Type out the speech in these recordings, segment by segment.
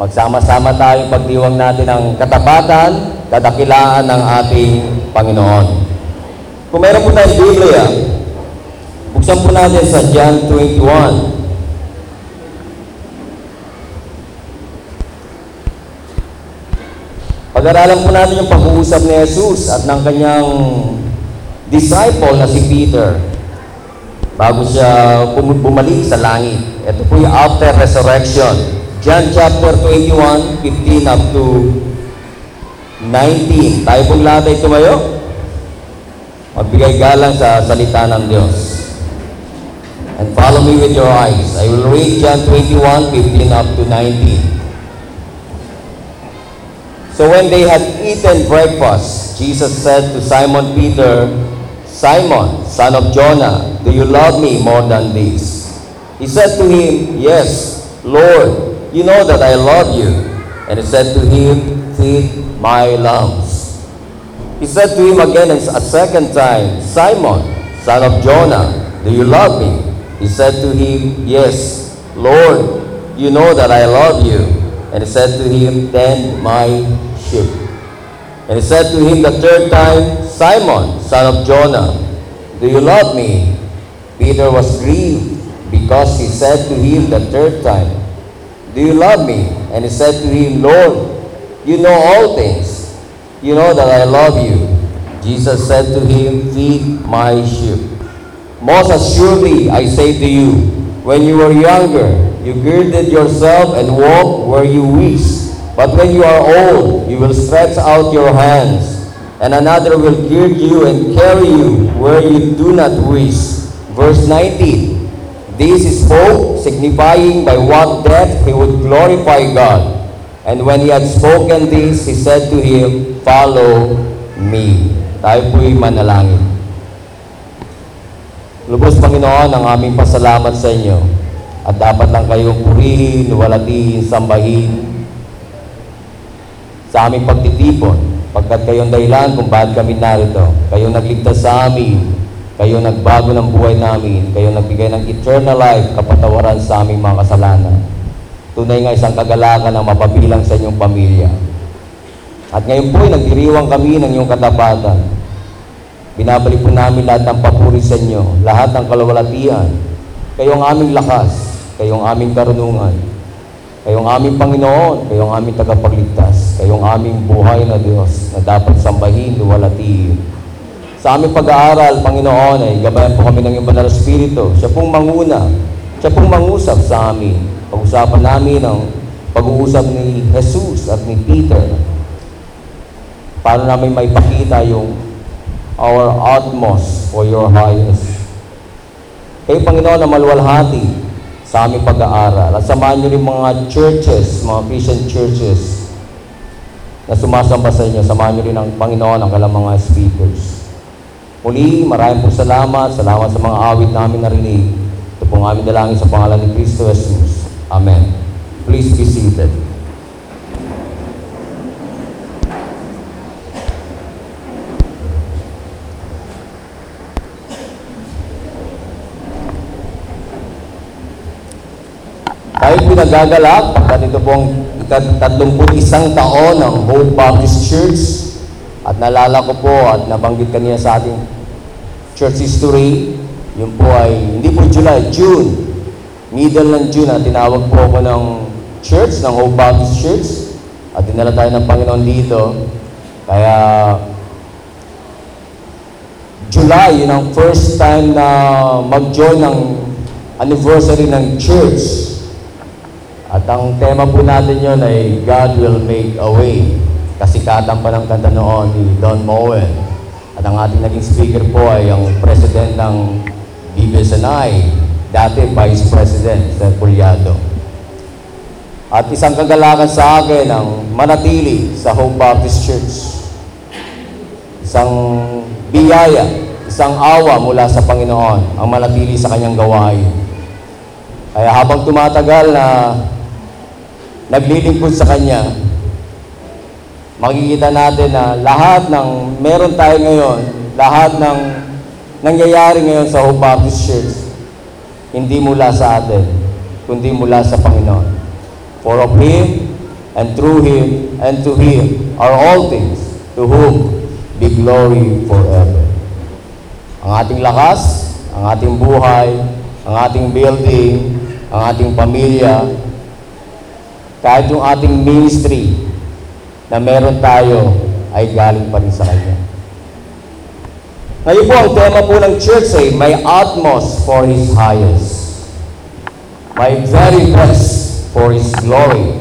Magsama-sama tayong pagdiwang natin ang katapatan, kadakilaan ng ating Panginoon. Kung meron po tayong Biblia, buksan po natin sa John 21. Pag-aralan po natin yung pag-uusap ni Jesus at ng kanyang disciple na si Peter bago siya bum- bumalik sa langit. Ito po yung after resurrection. John chapter 21, 15 up to 19. Tayo pong lahat ay tumayo. Magbigay galang sa salita ng Diyos. And follow me with your eyes. I will read John 21, 15 up to 19. So when they had eaten breakfast, Jesus said to Simon Peter, Simon, son of Jonah, do you love me more than this? He said to him, Yes, Lord, you know that I love you. And he said to him, Feed my lambs. He said to him again a second time, Simon, son of Jonah, do you love me? He said to him, Yes, Lord, you know that I love you. And he said to him, Tend my sheep. And he said to him the third time, Simon, son of Jonah, do you love me? Peter was grieved because he said to him the third time, Do you love me? And he said to him, Lord, you know all things. You know that I love you. Jesus said to him, Feed my sheep. Most assuredly, I say to you, when you were younger, you girded yourself and walked where you wish. But when you are old, you will stretch out your hands, and another will gird you and carry you where you do not wish. Verse 19. This is hope, signifying by what death he would glorify God. And when he had spoken this, he said to him, Follow me. Tayo po'y manalangin. Lubos Panginoon ang aming pasalamat sa inyo at dapat lang kayong purihin, walatiin, sambahin sa aming pagtitipon pagkat kayong dahilan kung bakit kami narito. Kayong nagligtas sa amin, kayo nagbago ng buhay namin, kayo nagbigay ng eternal life, kapatawaran sa aming mga kasalanan. Tunay nga isang kagalakan ang mapabilang sa inyong pamilya. At ngayon po, nagdiriwang kami ng iyong katapatan. Binabalik po namin lahat ng papuri sa inyo, lahat ng kalawalatian. Kayong aming lakas, kayong aming karunungan, kayong aming Panginoon, kayong aming tagapagligtas, kayong aming buhay na Diyos na dapat sambahin, luwalatiin. Sa aming pag-aaral, Panginoon, ay gabayan po kami ng iyong banal na Espiritu. Siya pong manguna, siya pong mangusap sa amin. Pag-usapan namin ang pag-uusap ni Jesus at ni Peter. Paano namin maipakita yung our utmost for your highest. Kayo, Panginoon, na malwalhati sa aming pag-aaral. At samahan niyo rin mga churches, mga Christian churches na sumasamba sa inyo. Samahan niyo rin ang Panginoon, ang kalang mga speakers. Muli, maraming po salamat. Salamat sa mga awit namin narinig. Ito pong aming dalangin sa pangalan ni Kristo Jesus. Amen. Please be seated. Tayo po nagagalak pagkat ito pong ikatatlongput isang taon ng Hope Baptist Church at nalala ko po at nabanggit kanina sa ating church history, yun po ay hindi po July, June. Middle ng June na tinawag po ako ng church, ng Hope Baptist Church at dinala tayo ng Panginoon dito. Kaya July, yun ang first time na mag-join ng anniversary ng church. At ang tema po natin yun ay God will make a way. Kasikatan pa ng kanta noon ni Don Moen. At ang ating naging speaker po ay ang president ng BBSNI, dati Vice President, Sir Puliado. At isang kagalakan sa akin ang manatili sa Hope Baptist Church. Isang biyaya, isang awa mula sa Panginoon ang manatili sa kanyang gawain. Kaya habang tumatagal na naglilingkod sa Kanya, makikita natin na lahat ng meron tayo ngayon, lahat ng nangyayari ngayon sa Hope Baptist Church, hindi mula sa atin, kundi mula sa Panginoon. For of Him, and through Him, and to Him are all things, to whom be glory forever. Ang ating lakas, ang ating buhay, ang ating building, ang ating pamilya, kahit yung ating ministry na meron tayo ay galing pa rin sa Kanya. Ngayon po, ang tema po ng church ay, My utmost for His highest. My very best for His glory.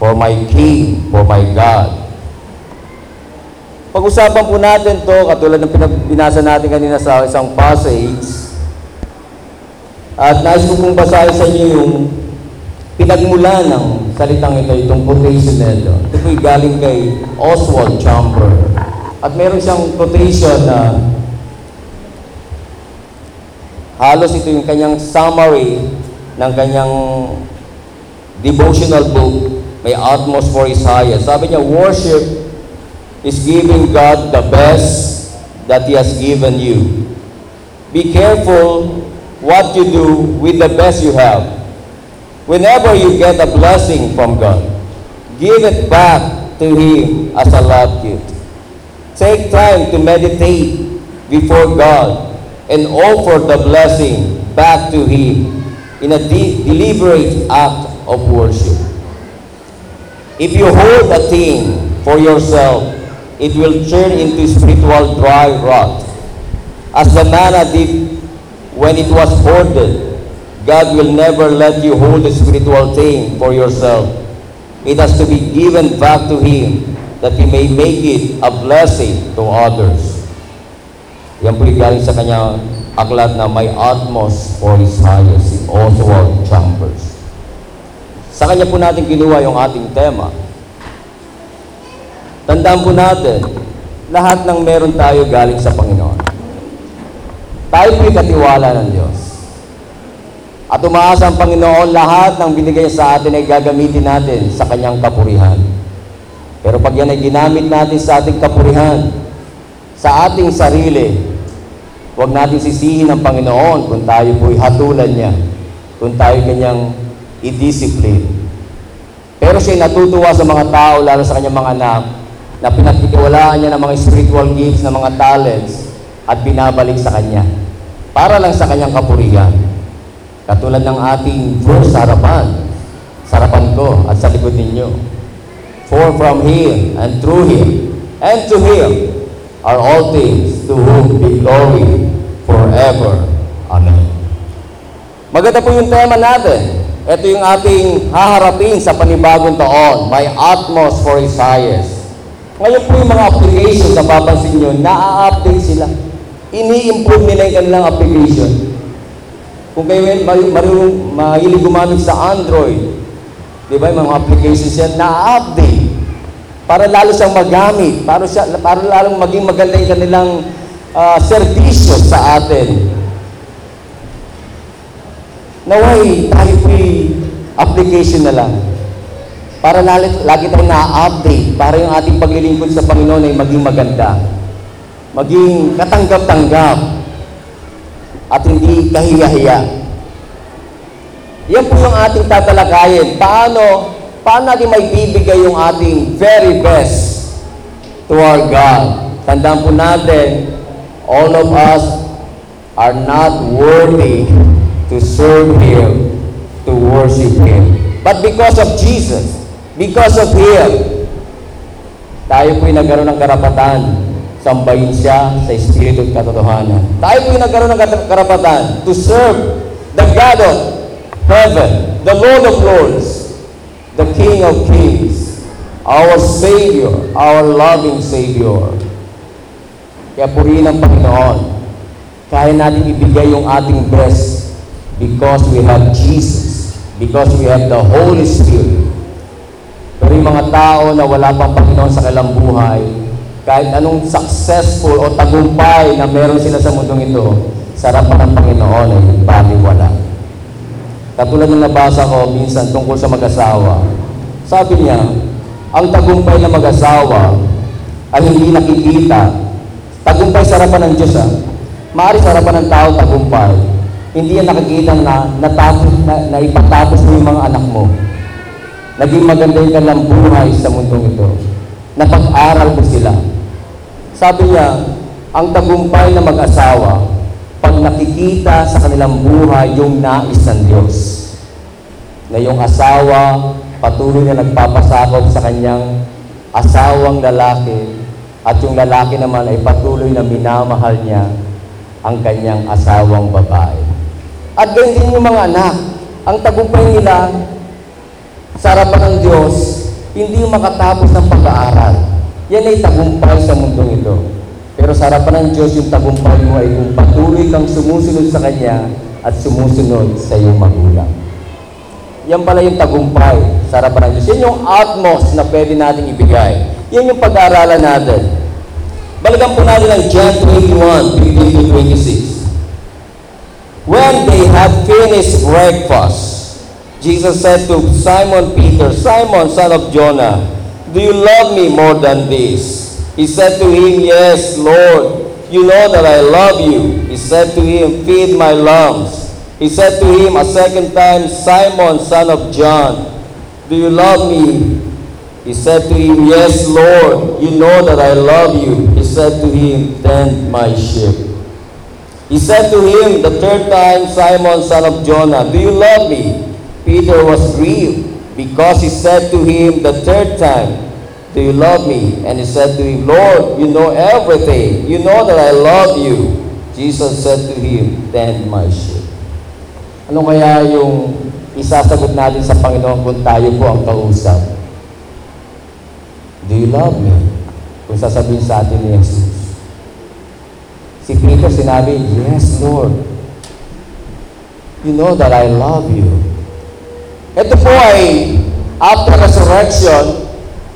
For my King, for my God. Pag-usapan po natin to katulad ng pinabinasa natin kanina sa isang passage. At nais ko pong basahin sa inyo yung pinagmula ng salitang ito, itong quotation na ito. Ito galing kay Oswald Chamber. At meron siyang quotation na halos ito yung kanyang summary ng kanyang devotional book, May Utmost for Highest. Sabi niya, worship is giving God the best that He has given you. Be careful what you do with the best you have. Whenever you get a blessing from God, give it back to Him as a love gift. Take time to meditate before God and offer the blessing back to Him in a de- deliberate act of worship. If you hold a thing for yourself, it will turn into spiritual dry rot. As the manna did when it was hoarded, God will never let you hold a spiritual thing for yourself. It has to be given back to Him that He may make it a blessing to others. Yan po galing sa kanyang aklat na may utmost for His highest, si Oswald Chambers. Sa kanya po natin kinuha yung ating tema. Tandaan po natin, lahat ng meron tayo galing sa Panginoon. Tayo po'y katiwala ng Diyos. At umaasa ang Panginoon, lahat ng binigay sa atin ay gagamitin natin sa Kanyang kapurihan. Pero pag yan ay ginamit natin sa ating kapurihan, sa ating sarili, huwag natin sisihin ang Panginoon kung tayo po'y hatulan niya, kung tayo kanyang i-discipline. Pero siya natutuwa sa mga tao, lalo sa kanyang mga anak, na pinagtitiwalaan niya ng mga spiritual gifts, ng mga talents, at binabalik sa kanya. Para lang sa kanyang kapurihan. Katulad ng ating verse sa harapan, sa harapan ko at sa likod ninyo. For from Him and through Him and to Him are all things to whom be glory forever. Amen. Maganda po yung tema natin. Ito yung ating haharapin sa panibagong taon. My utmost for His highest. Ngayon po yung mga applications na papansin nyo, na-update sila. Ini-improve nila yung kanilang application. Kung kayo mar- marunong mahilig gumamit sa Android, di ba, mga applications yan, na-update. Para lalo siyang magamit, para, siya, para lalong maging maganda yung kanilang ah, serbisyo sa atin. Naway, tayo po'y application na lang. Para lagi, lagi tayong na-update, para yung ating paglilingkod sa Panginoon ay maging maganda. Maging katanggap-tanggap. At hindi kahiya-hiya. Yan po yung ating tatalakayin. Paano, paano natin may bibigay yung ating very best to our God? Tandaan po natin, all of us are not worthy to serve Him, to worship Him. But because of Jesus, because of Him, tayo po'y nagkaroon ng karapatan sambahin siya sa Espiritu at katotohanan. Tayo po'y nagkaroon ng karapatan to serve the God of heaven, the Lord of Lords, the King of Kings, our Savior, our loving Savior. Kaya purihin ang Panginoon. Kaya natin ibigay yung ating best because we have Jesus, because we have the Holy Spirit. Pero yung mga tao na wala pang Panginoon sa kanilang buhay, kahit anong successful o tagumpay na meron sila sa mundong ito, sa harapan ng Panginoon ay baliwala. Katulad ng nabasa ko minsan tungkol sa mag-asawa. Sabi niya, ang tagumpay ng mag-asawa ay hindi nakikita. Tagumpay sa harapan ng Diyos ah. Maaari sa ng tao tagumpay. Hindi yan nakikita na natapos na, na ipatapos mo yung mga anak mo. naging maganda yung kanilang buhay sa mundong ito. Napag-aral ko sila. Sabi niya, ang tagumpay na mag-asawa, pag nakikita sa kanilang buhay yung nais ng Diyos, na yung asawa patuloy na nagpapasakop sa kanyang asawang lalaki at yung lalaki naman ay patuloy na minamahal niya ang kanyang asawang babae. At ganyan din yung mga anak. Ang tagumpay nila sa harapan ng Diyos, hindi makatapos ng pag-aaral. Yan ay tagumpay sa mundong ito. Pero sa harapan ng Diyos, yung tagumpay mo ay kung patuloy kang sumusunod sa Kanya at sumusunod sa iyong magulang. Yan pala yung tagumpay sa harapan ng Diyos. Yan yung utmost na pwede nating ibigay. Yan yung pag-aaralan natin. Balikan po natin ang John 21, 15 to 26. When they had finished breakfast, Jesus said to Simon Peter, Simon, son of Jonah, do you love me more than this? He said to him, Yes, Lord, you know that I love you. He said to him, Feed my lambs. He said to him a second time, Simon, son of John, do you love me? He said to him, Yes, Lord, you know that I love you. He said to him, Tend my sheep. He said to him the third time, Simon, son of Jonah, Do you love me? Peter was grieved because he said to him the third time, Do you love me? And he said to him, Lord, you know everything. You know that I love you. Jesus said to him, Tend my sheep. Ano kaya yung isasagot natin sa Panginoon kung tayo po ang kausap? Do you love me? Kung sasabihin sa atin ni Jesus. Si Peter sinabi, Yes, Lord. You know that I love you. Ito po ay after resurrection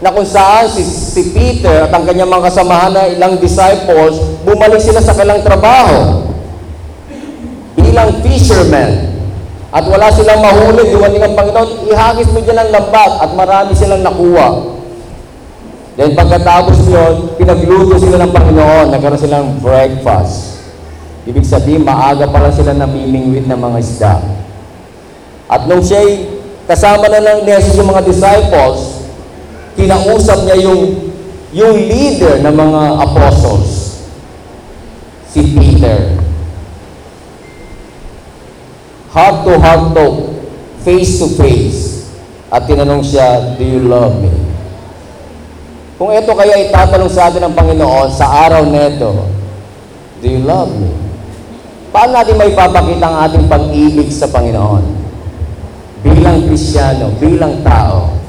na kung saan si, si Peter at ang kanyang mga kasamahan na ilang disciples, bumalik sila sa kanilang trabaho bilang fishermen. At wala silang mahuli, dumating ang Panginoon, ihagis mo dyan ang lambat at marami silang nakuha. Then pagkatapos yun, pinagluto sila ng Panginoon, nagkaroon silang breakfast. Ibig sabihin, maaga pa lang sila namimingwit ng mga isda. At nung siya'y kasama na ng Jesus yung mga disciples, kinausap niya yung, yung leader ng mga apostles, si Peter. Heart to heart talk, face to face. At tinanong siya, do you love me? Kung ito kaya itatanong sa atin ng Panginoon sa araw neto, do you love me? Paano natin may papakita ang ating pag-ibig sa Panginoon? Bilang Krisyano, bilang tao.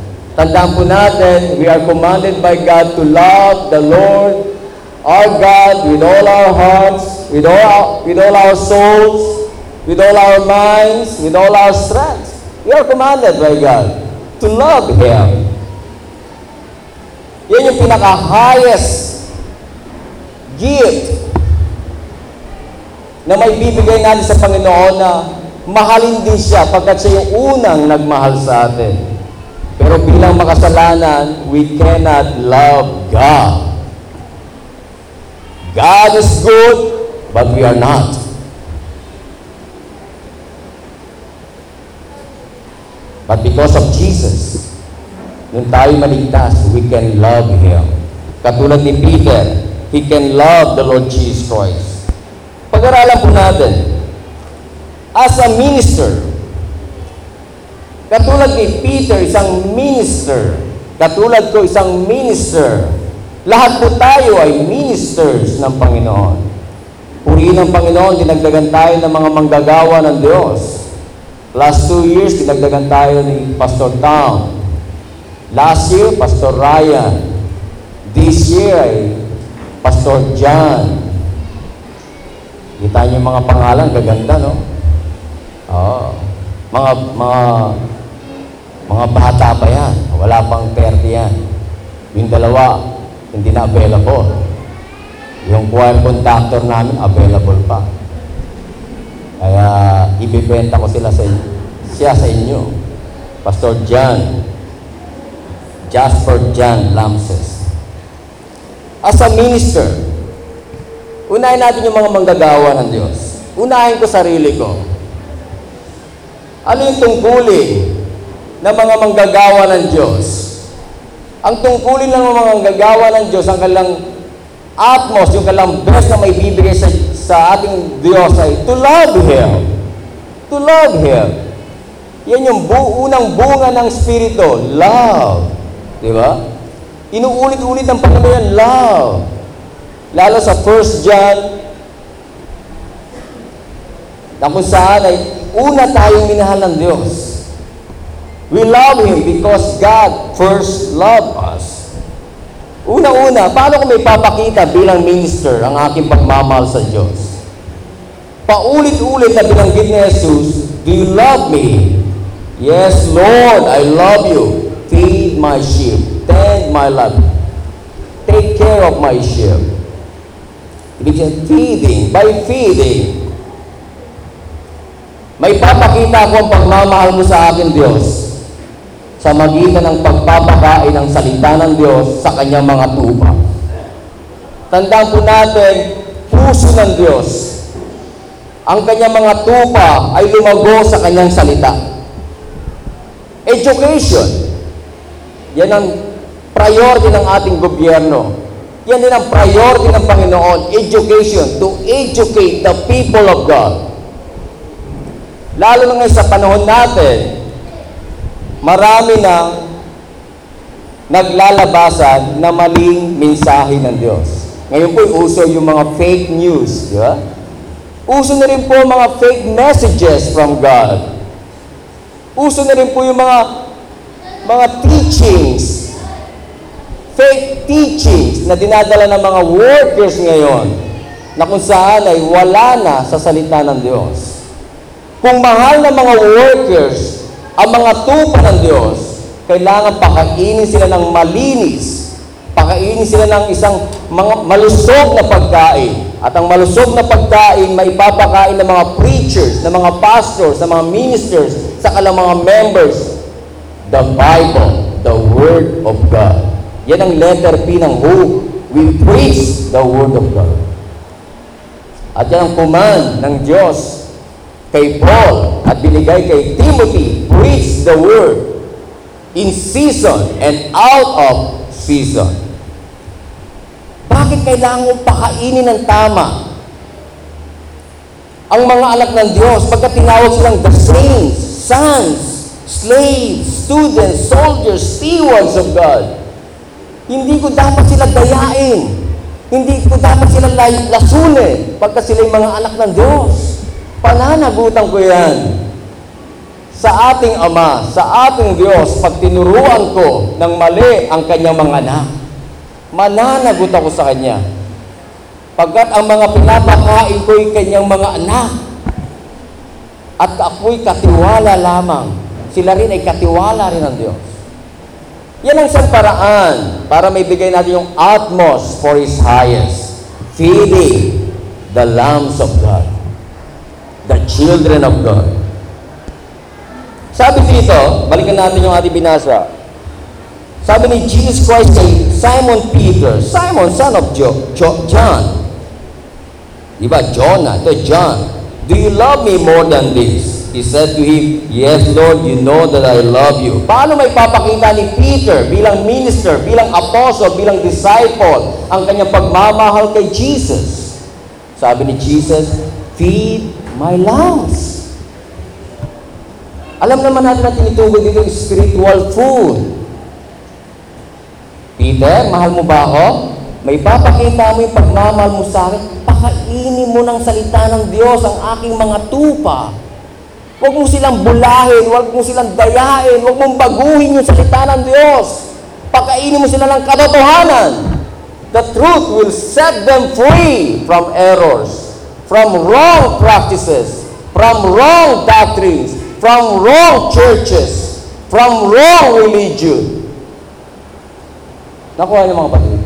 Tandaan po natin, we are commanded by God to love the Lord, our God, with all our hearts, with all our, with all our souls, with all our minds, with all our strength. We are commanded by God to love Him. Yan yung pinaka-highest gift na may bibigay natin sa Panginoon na mahalin din siya pagkat siya yung unang nagmahal sa atin. Pero bilang makasalanan, we cannot love God. God is good, but we are not. But because of Jesus, nung tayo maligtas, we can love Him. Katulad ni Peter, he can love the Lord Jesus Christ. Pag-aralan po natin, as a minister, katulad ni Peter, isang minister, katulad ko, isang minister, lahat po tayo ay ministers ng Panginoon. Purihin ng Panginoon, dinagdagan tayo ng mga manggagawa ng Diyos. Last two years, dinagdagan tayo ni Pastor Tom. Last year, Pastor Ryan. This year ay Pastor John. Kita niyo mga pangalan, gaganda, no? Oo. Mga, mga, mga bata pa yan. Wala pang 30 yan. Yung dalawa, hindi na available. Yung choir conductor namin, available pa. Kaya, ibibenta ko sila sa siya sa inyo. Pastor John, Jasper John Lamses. As a minister, unahin natin yung mga manggagawa ng Diyos. Unahin ko sarili ko. Ano yung tungkulin ng mga manggagawa ng Diyos. Ang tungkulin ng mga manggagawa ng Diyos, ang kanilang atmos, yung kanilang best na may bibigay sa, sa ating Diyos ay to love Him. To love Him. Yan yung bu unang bunga ng Espiritu, love. Di ba? Inuulit-ulit ng Panginoon love. Lalo sa 1 John, na kung saan ay una tayong minahal ng Diyos. We love Him because God first loved us. Una-una, paano ko may papakita bilang minister ang aking pagmamahal sa Diyos? Paulit-ulit na binanggit ni Jesus, Do you love me? Yes, Lord, I love you. Feed my sheep. Tend my love. Take care of my sheep. Ibig sabihin, feeding. By feeding, may papakita ko ang pagmamahal mo sa akin, Diyos, sa magitan ng pagpapakain ng salita ng Diyos sa kanyang mga tupa. Tandaan po natin, puso ng Diyos, ang kanyang mga tupa ay lumago sa kanyang salita. Education, yan ang priority ng ating gobyerno. Yan din ang priority ng Panginoon, education, to educate the people of God. Lalo na ngayon sa panahon natin, marami na naglalabasan na maling mensahe ng Diyos. Ngayon po, uso yung mga fake news, di ba? Uso na rin po mga fake messages from God. Uso na rin po yung mga mga teachings, fake teachings na dinadala ng mga workers ngayon na kung saan ay wala na sa salita ng Diyos. Kung mahal ng mga workers ang mga tupa ng Diyos, kailangan pakainin sila ng malinis. Pakainin sila ng isang mga malusog na pagkain. At ang malusog na pagkain, may papakain ng mga preachers, ng mga pastors, ng mga ministers, sa kalang mga members. The Bible, the Word of God. Yan ang letter P ng hope. We preach the Word of God. At yan ang command ng Diyos kay Paul at binigay kay Timothy, preach the word in season and out of season. Bakit kailangan mo pakainin ng tama? Ang mga anak ng Diyos, pagka tinawag silang the saints, sons, slaves, students, soldiers, stewards of God, hindi ko dapat sila dayain. Hindi ko dapat sila lasunin pagka sila yung mga anak ng Diyos. Pananagutan ko yan sa ating Ama, sa ating Diyos, pag tinuruan ko ng mali ang kanyang mga anak. Mananagot ako sa Kanya. Pagkat ang mga pinapakain ko'y kanyang mga anak. At ako'y katiwala lamang. Sila rin ay katiwala rin ng Diyos. Yan ang isang paraan para may bigay natin yung utmost for His highest. Feeding the lambs of God. The children of God. Sabi dito, balikan natin yung ating binasa. Sabi ni Jesus Christ kay Simon Peter, Simon, son of jo- Jo- John. Di ba? Jonah. Ito, John. Do you love me more than this? He said to him, Yes, Lord, you know that I love you. Paano may papakita ni Peter bilang minister, bilang apostle, bilang disciple, ang kanyang pagmamahal kay Jesus? Sabi ni Jesus, Feed my lambs. Alam naman natin na tinutukoy dito spiritual food. Peter, mahal mo ba ako? May papakita mo yung pagmamahal mo sa akin. Pakainin mo ng salita ng Diyos ang aking mga tupa. Huwag mo silang bulahin, huwag mo silang dayain, huwag mong baguhin yung salita ng Diyos. Pakainin mo sila ng katotohanan. The truth will set them free from errors, from wrong practices, from wrong doctrines, from wrong churches, from wrong religion. Nakuha niyo mga kapatid?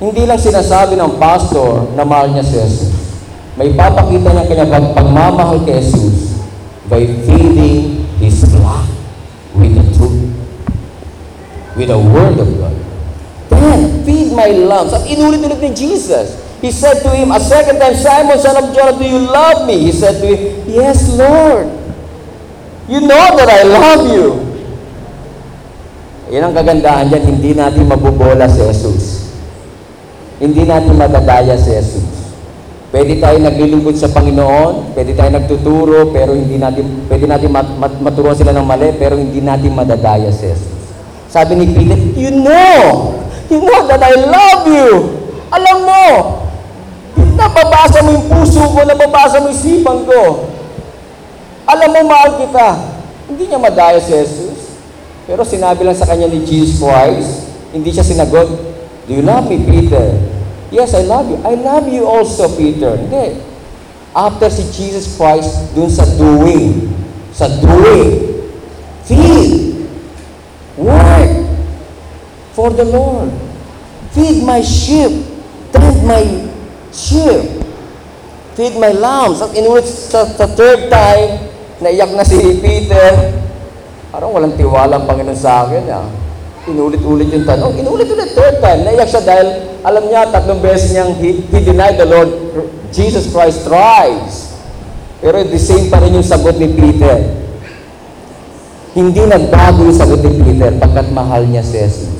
Hindi lang sinasabi ng pastor na mahal niya si Jesus. May papakita niya kanya pag pagmamahal kay Jesus by feeding His flock with the truth. With the Word of God. Then, feed my lambs. At inulit-ulit ni Jesus. He said to him a second time, Simon, son of John, do you love me? He said to him, Yes, Lord. You know that I love you. Yan ang kagandahan dyan, hindi natin mabubola si Jesus. Hindi natin madadaya si Jesus. Pwede tayo naglilingkod sa Panginoon, pwede tayo nagtuturo, pero hindi natin, pwede natin mat, mat, maturuan sila ng mali, pero hindi natin madadaya si Jesus. Sabi ni Peter, you know, you know that I love you. Alam mo, nababasa mo yung puso ko, nababasa mo yung sipan ko. Alam mo, mahal kita. Hindi niya madaya si Jesus. Pero sinabi lang sa kanya ni Jesus Christ, hindi siya sinagot, Do you love me, Peter? Yes, I love you. I love you also, Peter. Hindi. After si Jesus Christ, dun sa doing, sa doing, feed, work for the Lord. Feed my sheep, tend my sheep, feed my lambs. At inulit sa, sa third time, naiyak na si Peter, Parang walang tiwala ang Panginoon sa akin. Ah. Inulit-ulit yung tanong. Inulit-ulit third time. Naiyak siya dahil alam niya tatlong beses niyang he, he denied the Lord Jesus Christ thrice. Pero the same pa rin yung sagot ni Peter. Hindi nagbago yung sagot ni Peter pagkat mahal niya si Jesus.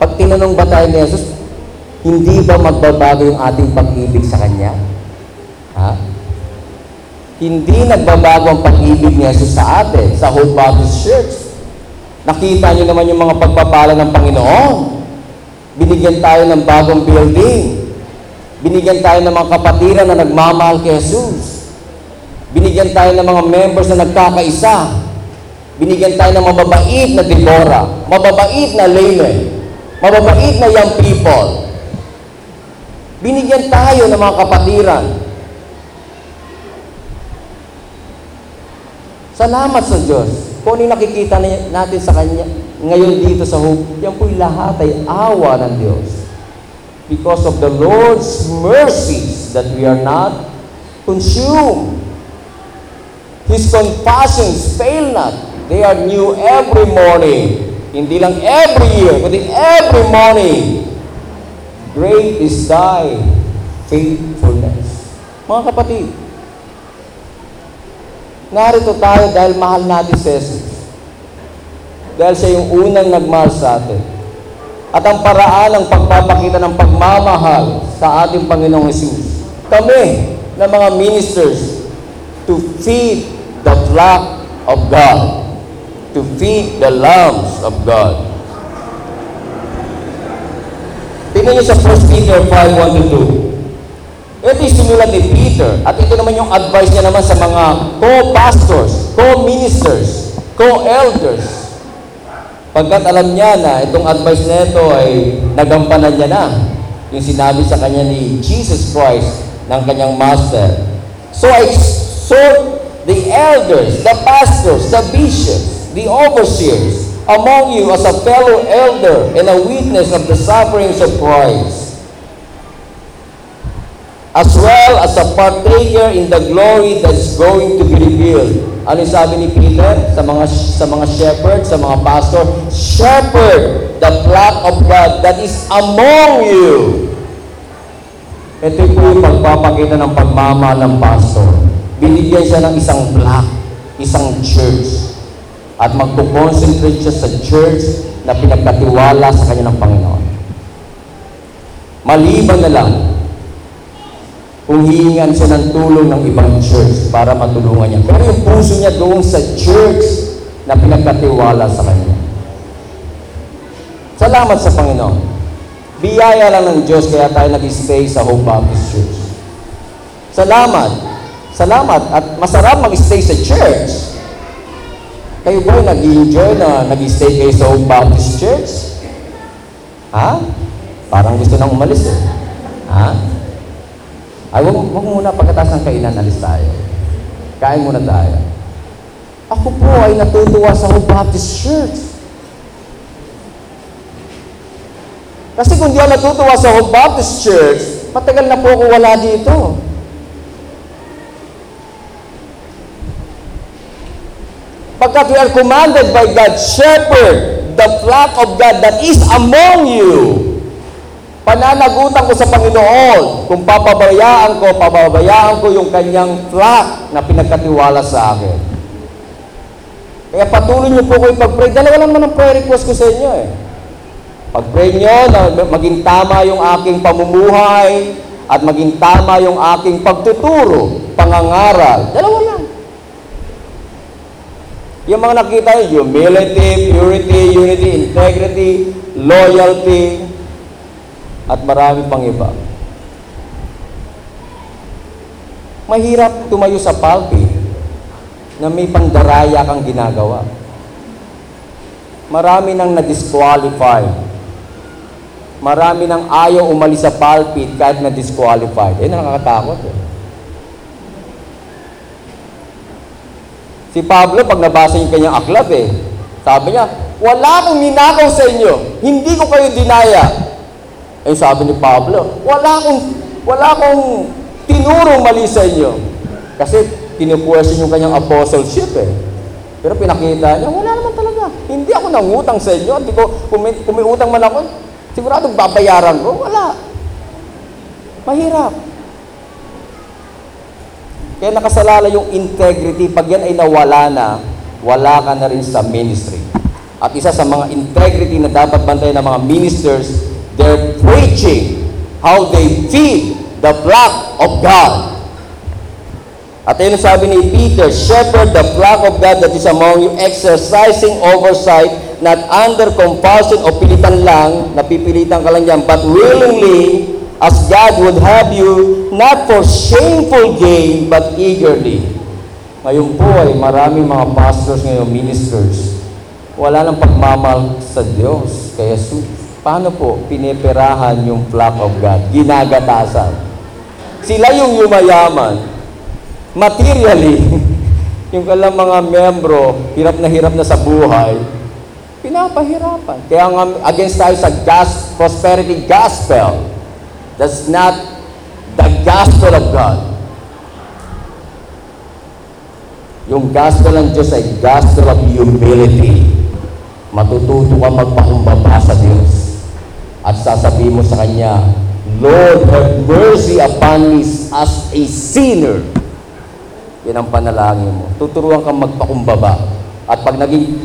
Pag tinanong ba tayo ni Jesus, hindi ba magbabago yung ating pag-ibig sa Kanya? Ha? Hindi nagbabago ang pag-ibig ni Jesus sa atin, sa Hope Baptist Church. Nakita niyo naman yung mga pagpapala ng Panginoon. Binigyan tayo ng bagong building. Binigyan tayo ng mga kapatiran na nagmamahal kay Jesus. Binigyan tayo ng mga members na nagkakaisa. Binigyan tayo ng mababait na Deborah, mababait na layman, mababait na young people. Binigyan tayo ng mga kapatiran Salamat sa Diyos. Kung ano nakikita natin sa Kanya ngayon dito sa Hope, yan po'y lahat ay awa ng Diyos. Because of the Lord's mercies that we are not consumed. His compassions fail not. They are new every morning. Hindi lang every year, kundi every morning. Great is thy faithfulness. Mga kapatid, Narito tayo dahil mahal natin si Jesus. Dahil siya yung unang nagmahal sa atin. At ang paraan ng pagpapakita ng pagmamahal sa ating Panginoong Jesus. Kami na mga ministers to feed the flock of God. To feed the lambs of God. Tingnan niyo sa 1 Peter 5, 1 2. Ito yung sinulat ni Peter. At ito naman yung advice niya naman sa mga co-pastors, co-ministers, co-elders. Pagkat alam niya na itong advice na ito ay nagampanan niya na. Yung sinabi sa kanya ni Jesus Christ ng kanyang master. So I exhort the elders, the pastors, the bishops, the overseers among you as a fellow elder and a witness of the sufferings of Christ as well as a partaker in the glory that is going to be revealed. Ano yung sabi ni Peter sa mga sa mga shepherd, sa mga pastor? Shepherd the flock of God that is among you. Ito po yung pagpapakita ng pagmamahal ng pastor. Binigyan siya ng isang flock, isang church. At magpo-concentrate siya sa church na pinagkatiwala sa kanya ng Panginoon. Maliban na lang, kung hihingan siya ng tulong ng ibang church para matulungan niya. Pero yung puso niya doon sa church na pinagkatiwala sa kanya. Salamat sa Panginoon. Biyaya lang ng Diyos kaya tayo nag-stay sa Hope Baptist Church. Salamat. Salamat. At masarap mag-stay sa church. Kayo ba nag-enjoy na nag-stay kayo sa Hope Baptist Church? Ha? Parang gusto nang umalis eh. Ha? Ay, wag, wag muna pagkatapos ng kainan, alis tayo. Kain muna tayo. Ako po ay natutuwa sa Hope Baptist Church. Kasi kung di ako natutuwa sa Hope Baptist Church, matagal na po ako wala dito. Pagkat we are commanded by God, shepherd the flock of God that is among you. Pananagutan ko sa Panginoon kung papabayaan ko, pababayaan ko yung kanyang flock na pinagkatiwala sa akin. Kaya patuloy niyo po ko pag-pray. Dalawa lang naman ang prayer request ko sa inyo eh. Pag-pray niyo na maging tama yung aking pamumuhay at maging tama yung aking pagtuturo, pangangaral. Dalawa lang. Yung mga nakita niyo, humility, purity, unity, integrity, loyalty, at marami pang iba. Mahirap tumayo sa pulpit na may pangdaraya kang ginagawa. Marami nang na-disqualify. Marami nang ayaw umalis sa pulpit kahit na-disqualified. Eh, nakakatakot eh. Si Pablo, pag nabasa yung kanyang aklat eh, sabi niya, wala akong ninakaw sa inyo. Hindi ko kayo dinaya. Eh, sabi ni Pablo, wala akong, wala akong tinurong mali sa inyo. Kasi pinupuwesin yung kanyang apostleship eh. Pero pinakita niya, wala naman talaga. Hindi ako nangutang sa inyo. Hindi ko, kung man ako, siguradong babayaran ko. Wala. Mahirap. Kaya nakasalala yung integrity. Pag yan ay nawala na, wala ka na rin sa ministry. At isa sa mga integrity na dapat bantayan ng mga ministers, they're preaching how they feed the flock of God. At ayun sabi ni Peter, Shepherd the flock of God that is among you, exercising oversight, not under compulsion o pilitan lang, napipilitan ka lang yan, but willingly, as God would have you, not for shameful gain, but eagerly. Ngayon po ay maraming mga pastors ngayon, ministers, wala nang pagmamahal sa Diyos. Kaya paano po piniperahan yung flock of God? Ginagatasan. Sila yung yumayaman, materially, yung kalang mga membro, hirap na hirap na sa buhay, pinapahirapan. Kaya nga, against tayo sa gas, prosperity gospel. That's not gospel of God. Yung gospel ng Diyos ay gospel of humility. Matututo ka magpakumbaba sa Diyos. At sasabihin mo sa Kanya, Lord, have mercy upon me as a sinner. Yan ang panalangin mo. Tuturuan kang magpakumbaba. At pag naging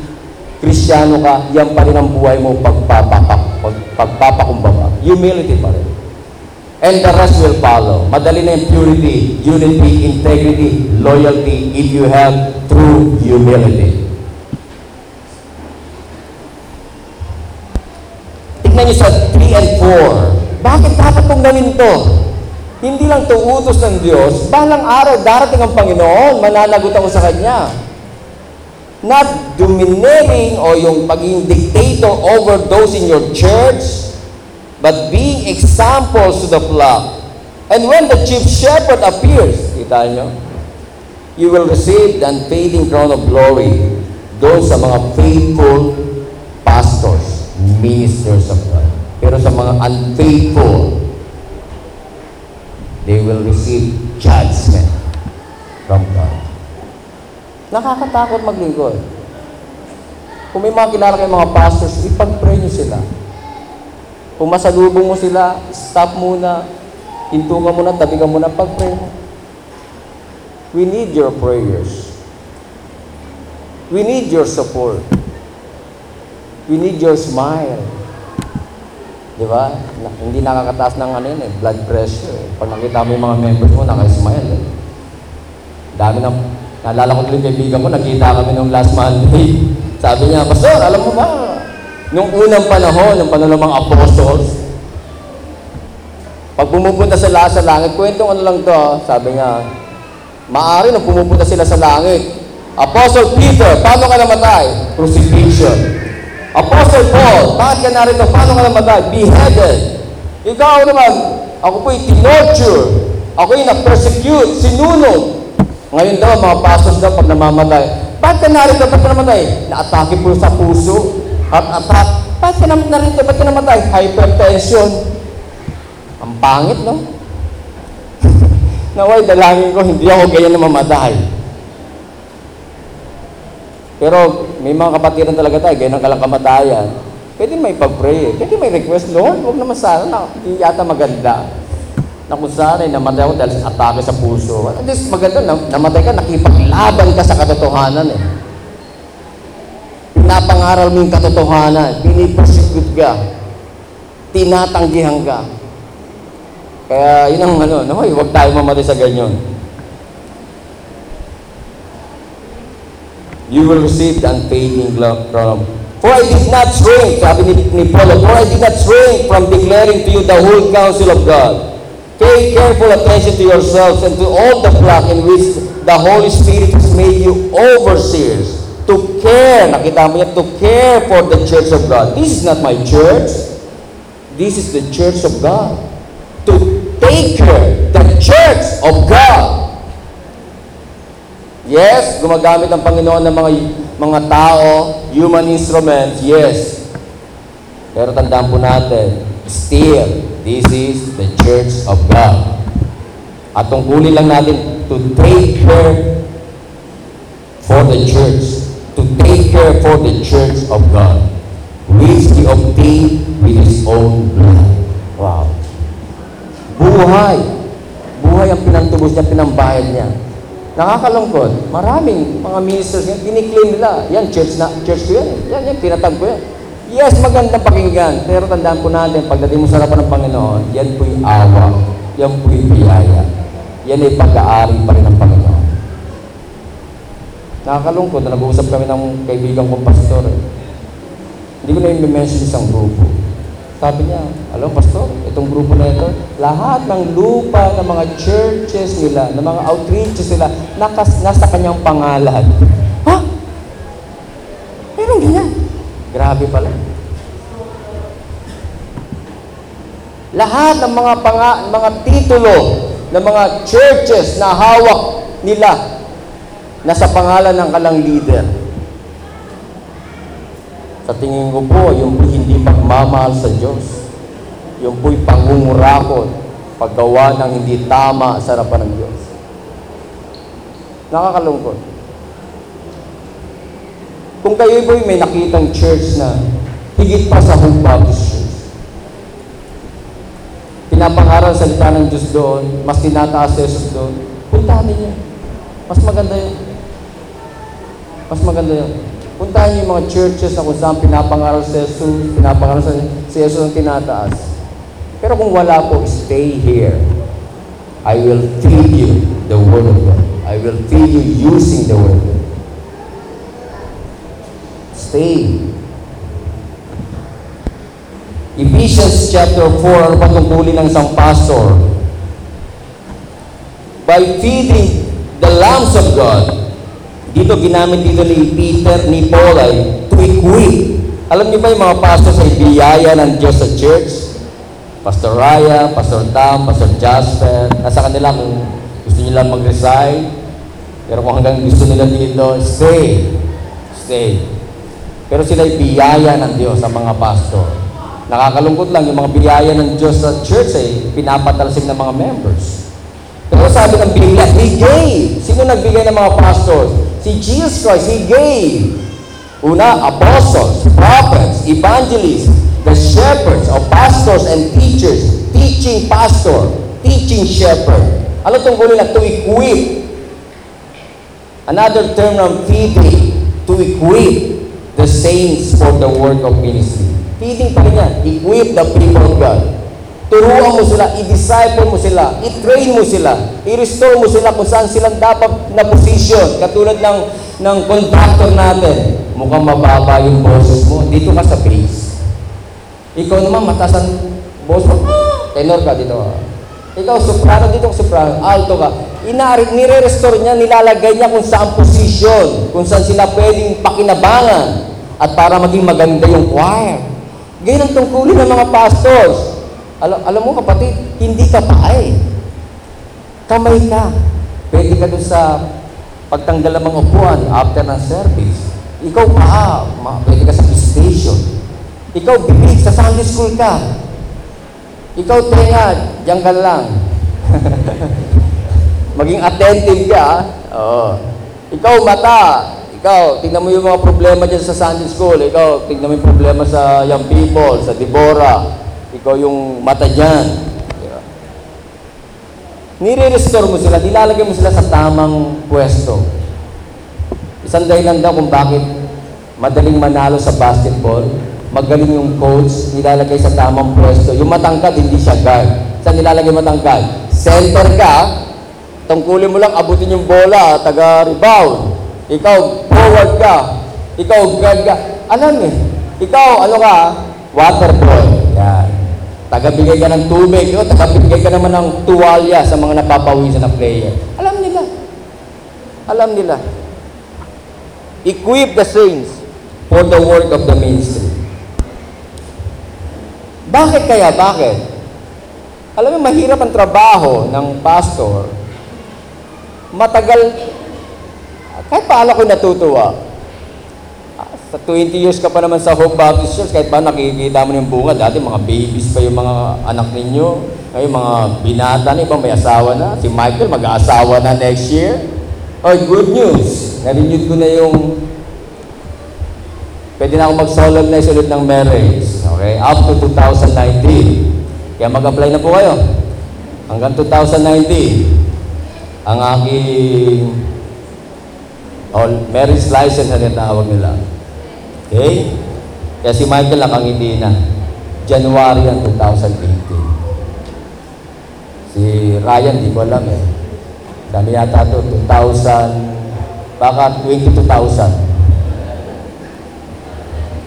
Kristiyano ka, yan pa rin ang buhay mo pagpapapak, pag, pagpapakumbaba. Humility pa rin. And the rest will follow. Madali na yung purity, unity, integrity, loyalty if you have true humility. Tignan niyo sa 3 and 4. Bakit dapat kong gawin to? Hindi lang to utos ng Diyos, balang araw darating ang Panginoon, mananagot ako sa Kanya. Not domineering o yung pagiging dictator over those in your church, but being examples to the flock. And when the chief shepherd appears, kita nyo, you will receive the unfading crown of glory doon sa mga faithful pastors, ministers of God. Pero sa mga unfaithful, they will receive judgment from God. Nakakatakot maglingkod. Kung may mga kilala kayong mga pastors, ipag-pray nyo sila. Kung masalubong mo sila, stop muna, hinto ka muna, tabi ka muna, pag-pray mo. We need your prayers. We need your support. We need your smile. Di ba? Na, hindi nakakataas ng ano yun eh, blood pressure. Pag nakita mo yung mga members mo, naka-smile eh. Dami na, naalala ko tuloy kaibigan ko, nakita kami nung last Monday. Sabi niya, Pastor, alam mo ba, Nung unang panahon, ng panahon ng mga apostles, pag pumupunta sila sa langit, kwentong ano lang to, sabi niya, maari nung pumupunta sila sa langit, Apostle Peter, paano ka namatay? Crucifixion. Apostle Paul, bakit ka narito? Paano ka namatay? Beheaded. Ikaw naman, ako po'y tinorture. Ako'y na-persecute, sinunod. Ngayon daw, mga pastors daw, pag namamatay, bakit ka narito? Bakit ka namatay? Na-atake po sa puso. Heart attack. Bakit ka narito? Bakit ka namatay? Hypertension. Ang pangit, no? Naway, dalangin ko, hindi ako ganyan na mamatay. Pero may mga kapatiran talaga tayo, ganyan ang kalang kamatayan. Pwede may pag-pray. Pwede may request, Lord, huwag naman sana. Na, hindi yata maganda. Na kung sana, eh, namatay ako dahil atake sa puso. At least maganda, na, namatay ka, nakipaglaban ka sa katotohanan eh. pinapangaral mo yung katotohanan, pinipersecute ka, tinatanggihan ka. Kaya yun ang ano, no, huwag tayo mamatay sa ganyan. You will receive the unfading crown. For I did not shrink, sabi ni, ni Paul, for I did not shrink from declaring to you the whole counsel of God. Pay careful attention to yourselves and to all the flock in which the Holy Spirit has made you overseers. To care, nakita mo yan, to care for the church of God. This is not my church. This is the church of God. To take care, the church of God. Yes, gumagamit ang Panginoon ng mga mga tao, human instruments, yes. Pero tandaan po natin, still, this is the church of God. At tungkulin lang natin to take care for the church, to take care for the church of God, which He obtained with His own blood. Wow. Buhay. Buhay ang pinantubos niya, pinambayad niya. Nakakalungkot. Maraming mga ministers yan, kiniklaim nila, yan, church na, church ko yan. Yan, yan, tinatag ko yan. Yes, magandang pakinggan. Pero tandaan po natin, pagdating mo sa harapan ng Panginoon, yan po'y awa. Yan po'y biyaya. Yan ay pag-aari pa rin ng Panginoon. Nakakalungkot na nag-uusap kami ng kaibigan kong pastor. Hindi ko na yung mention isang grupo. Sabi niya, alam pastor, itong grupo na ito, lahat ng lupa ng mga churches nila, ng mga outreaches nila, nakas, nasa kanyang pangalan. Ha? Meron ganyan. Grabe pala. Lahat ng mga panga, mga titulo ng mga churches na hawak nila nasa pangalan ng kalang leader. Sa tingin ko po, yung po hindi pagmamahal sa Diyos. Yung po'y pangungurakot, paggawa ng hindi tama sa harapan ng Diyos. Nakakalungkot. Kung kayo po'y may nakitang church na higit pa sa Home Baptist Church, pinapangaral sa salita ng Diyos doon, mas tinataas Jesus doon, puntahan ninyo. Mas maganda yun. Mas maganda yun. Puntahan niyo yung mga churches na kung saan pinapangaral sa Jesus, pinapangaral si Jesus ang tinataas. Pero kung wala po, stay here. I will feed you the Word of God. I will feed you using the Word of God. Stay. Ephesians chapter 4, ano patungkulin ng isang pastor? By feeding the lambs of God, dito ginamit dito ni Peter, ni Paul ay to equip. Alam niyo ba yung mga pastor sa biyaya ng Diyos sa church? Pastor Raya, Pastor Tam, Pastor Jasper, nasa kanila kung gusto nila mag-resign. Pero kung hanggang gusto nila dito, stay. Stay. Pero sila ay biyaya ng Diyos sa mga pastor. Nakakalungkot lang yung mga biyaya ng Diyos sa church ay pinapatalsik ng mga members. Pero sabi ng Biblia, He gave. Sino nagbigay ng mga pastors? Si Jesus Christ, He gave. Una, apostles, prophets, evangelists, the shepherds or pastors and teachers, teaching pastor, teaching shepherd. Ano tungkulin na? To equip. Another term ng feeding, to equip the saints for the work of ministry. Feeding pa rin yan. Equip the people of God. Turuan mo sila, i-disciple mo sila, i-train mo sila, i-restore mo sila kung saan silang dapat na position. Katulad ng, ng contractor natin. Mukhang mababa yung boses mo. Dito ka sa base. Ikaw naman, mataas ang boss mo. Tenor ka dito. ah. Ikaw, soprano dito, soprano. Alto ka. Inari, nire-restore niya, nilalagay niya kung saan position, kung saan sila pwedeng pakinabangan at para maging maganda yung choir. Ganyan ang tungkulin ng mga pastors. Alam, alam mo kapatid, hindi ka paay. Kamay ka. Pwede ka doon sa pagtanggal ng mga upuan after ng service. Ikaw paa, ma- pwede ka sa station. Ikaw bibig, sa Sunday school ka. Ikaw tenga, diyan ka lang. Maging attentive ka. Oo. Ikaw mata, ikaw, tingnan mo yung mga problema dyan sa Sunday school. Ikaw, tingnan mo yung problema sa young people, sa Deborah. Ikaw yung mata dyan. Ba? Nire-restore mo sila, nilalagay mo sila sa tamang pwesto. Isang dahilan daw kung bakit madaling manalo sa basketball, magaling yung coach, nilalagay sa tamang pwesto. Yung matangkad, hindi siya guard. Saan nilalagay matangkad? Center ka, tungkulin mo lang, abutin yung bola, taga-rebound. Ikaw, forward ka. Ikaw, guard ka. Alam eh, ikaw, ano ka, water boy. Yan. Tagabigay ka ng tubig, o tagabigay ka naman ng tuwalya sa mga napapawisan na player. Alam nila. Alam nila. Equip the saints for the work of the ministry. Bakit kaya? Bakit? Alam mo, mahirap ang trabaho ng pastor. Matagal, kahit paano ko natutuwa. Sa 20 years ka pa naman sa Hope Baptist Church, kahit pa nakikita mo yung bunga, dati mga babies pa yung mga anak ninyo, ngayon mga binata na, ibang may asawa na. Si Michael mag-aasawa na next year. Oh, good news. Narinig ko na yung pwede na ako mag-solemnize ulit ng marriage. Okay? Up to 2019. Kaya mag-apply na po kayo. Hanggang 2019. Ang aking oh, marriage license na tinatawag nila. Okay? Kaya si Michael nakangiti na. January ang 2018. Si Ryan, di ko alam eh. Dami yata to, 2,000, baka 22,000.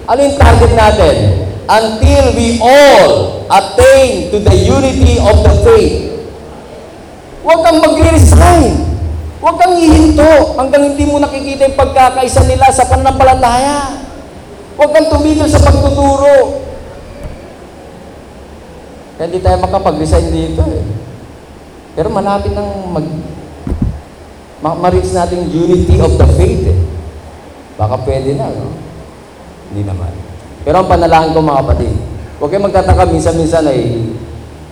Ano yung target natin? Until we all attain to the unity of the faith. Huwag kang mag-resign. Huwag kang hihinto hanggang hindi mo nakikita yung pagkakaisa nila sa pananampalataya. Huwag kang tumigil sa pagtuturo. Kaya hindi tayo makapag-resign dito eh. Pero malapit nang mag ma- ma-reach natin unity of the faith eh. Baka pwede na, no? Hindi naman. Pero ang panalangin ko mga kapatid, huwag kayong magtataka minsan-minsan ay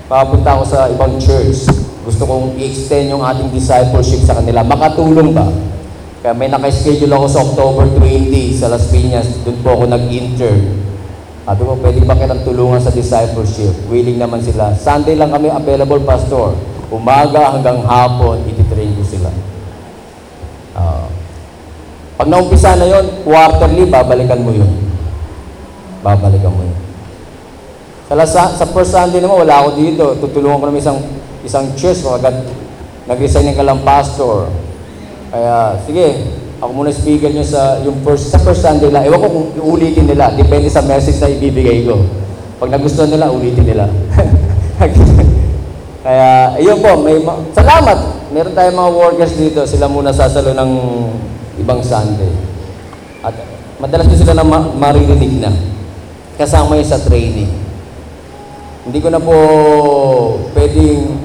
papunta ako sa ibang church. Gusto kong i-extend yung ating discipleship sa kanila. Makatulong ba? Kaya may naka-schedule ako sa October 20 sa Las Piñas. Doon po ako nag-intern. Sabi ko, pwede ba kitang tulungan sa discipleship? Willing naman sila. Sunday lang kami available, Pastor. Umaga hanggang hapon, ititrain ko sila. Ah. pag naumpisa na yon, quarterly, babalikan mo yun. Babalikan mo yun. Sa, sa first Sunday naman, wala ako dito. Tutulungan ko naman isang, isang church. Kung agad nag-resign ka lang pastor. Kaya, sige, ako muna speaker nyo sa yung first, sa first Sunday lang. Ewan ko kung uulitin nila. Depende sa message na ibibigay ko. Pag nagustuhan nila, ulitin nila. Kaya, ayun po, may ma- salamat. Meron tayong mga workers dito. Sila muna sasalo ng ibang Sunday. At madalas ko sila na ma- maririnig na. Kasama yun sa training. Hindi ko na po pwedeng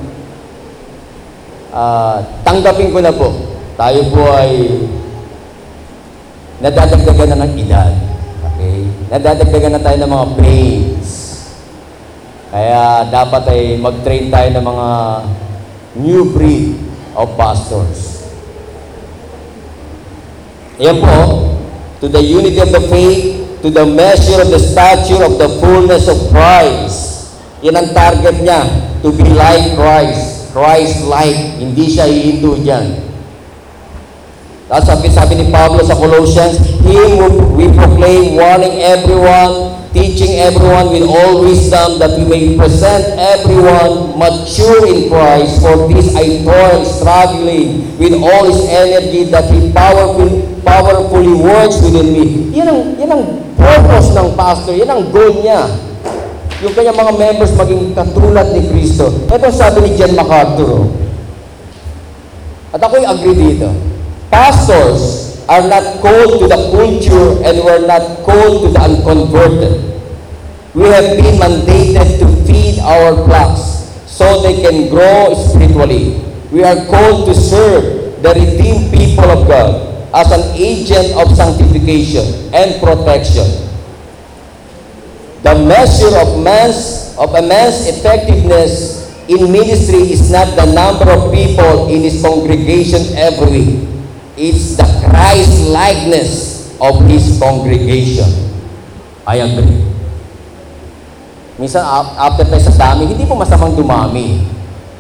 ah, tanggapin ko na po. Tayo po ay nadadagdagan na ng edad. Okay? Nadadagdagan na tayo ng mga pains. Kaya dapat ay mag-train tayo ng mga new breed of pastors. Ayan po, to the unity of the faith, to the measure of the stature of the fullness of Christ. Yan ang target niya, to be like Christ. Christ-like. Hindi siya hihinto dyan. Tapos sabi, sabi ni Pablo sa Colossians, Him we proclaim, warning everyone, teaching everyone with all wisdom, that we may present everyone mature in Christ. For this I toil, struggling with all His energy, that He powerful, powerfully works within me. Yan ang, yan ang purpose ng pastor, yan ang goal niya. Yung kanyang mga members maging katulad ni Kristo. Ito sabi ni John MacArthur. oh. At ako'y agree dito. Pastors are not called to the culture and we're not called to the unconverted. We have been mandated to feed our flocks so they can grow spiritually. We are called to serve the redeemed people of God as an agent of sanctification and protection. The measure of man's of a man's effectiveness in ministry is not the number of people in his congregation every week. It's the Christ likeness of his congregation. I agree. Minsan af- after tayo sa dami, hindi po masamang dumami.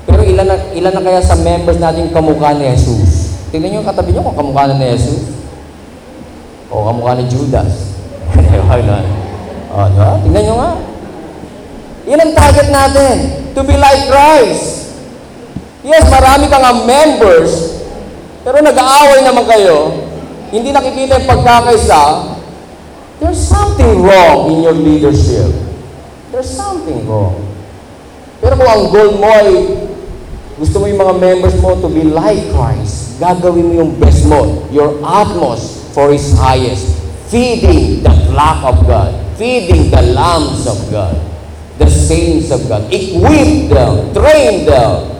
Pero ilan na, ilan na kaya sa members natin kamukha ni Jesus? Tingnan niyo katabi niyo kung kamukha na ni Jesus. O kamukha ni Judas. Wag na. O, di ba? Tingnan nyo nga. Yan ang target natin. To be like Christ. Yes, marami kang members, pero nag-aaway naman kayo, hindi nakikita yung pagkakaisa, there's something wrong in your leadership. There's something wrong. Pero kung ang goal mo ay gusto mo yung mga members mo to be like Christ, gagawin mo yung best mo, your utmost for His highest, feeding the flock of God, feeding the lambs of God, the saints of God, equip them, train them,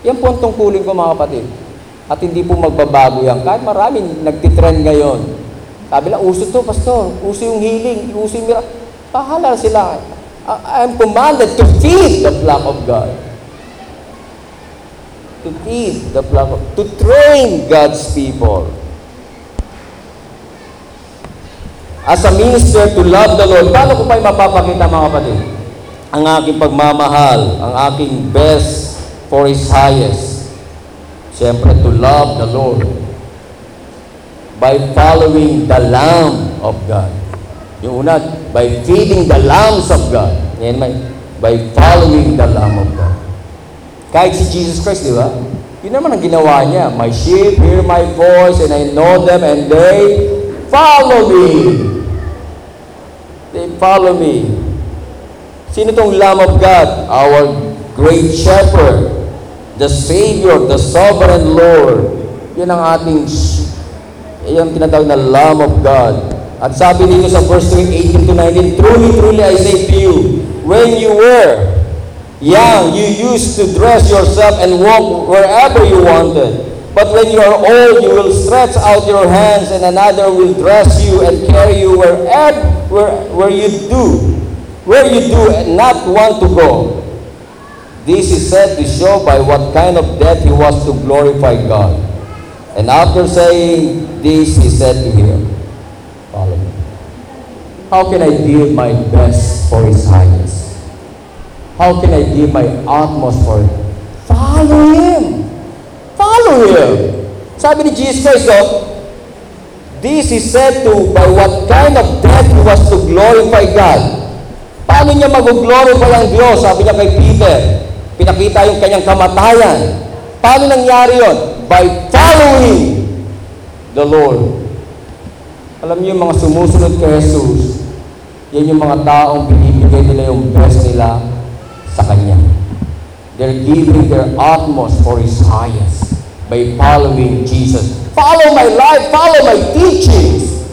Yan po ang tungkulin ko mga kapatid. At hindi po magbabago yan. Kahit maraming nagtitrend ngayon. Sabi lang, uso to, pastor. Uso yung healing. Uso yung miracle. Pahala sila. I- am commanded to feed the flock of God. To feed the flock of To train God's people. As a minister to love the Lord, paano ko pa mapapakita mga kapatid? Ang aking pagmamahal, ang aking best for His highest. Siyempre, to love the Lord by following the Lamb of God. Yung una, by feeding the lambs of God. Yan may, by following the Lamb of God. Kahit si Jesus Christ, di ba? Yun naman ang ginawa niya. My sheep hear my voice and I know them and they follow me. They follow me. Sino tong Lamb of God? Our great shepherd, the Savior, the sovereign Lord. Yan ang ating, yan tinatawag na Lamb of God. At sabi dito sa verse 3, 18 to 19, Truly, truly, I say to you, when you were young, you used to dress yourself and walk wherever you wanted. But when you are old, you will stretch out your hands and another will dress you and carry you wherever, where, where you do, where you do not want to go. This is said to show by what kind of death he was to glorify God. And after saying this, he said to him, Follow me. How can I give my best for his highness? How can I give my utmost for him? Follow him. Follow. Sabi ni Jesus Christ, oh, this is said to by what kind of death he was to glorify God. Paano niya mag-glorify ang Diyos? Sabi niya kay Peter, pinakita yung kanyang kamatayan. Paano nangyari yon? By following the Lord. Alam niyo yung mga sumusunod kay Jesus, yan yung mga taong binibigay nila yung best nila sa Kanya. They're giving their utmost for His highest by following Jesus. Follow my life, follow my teachings.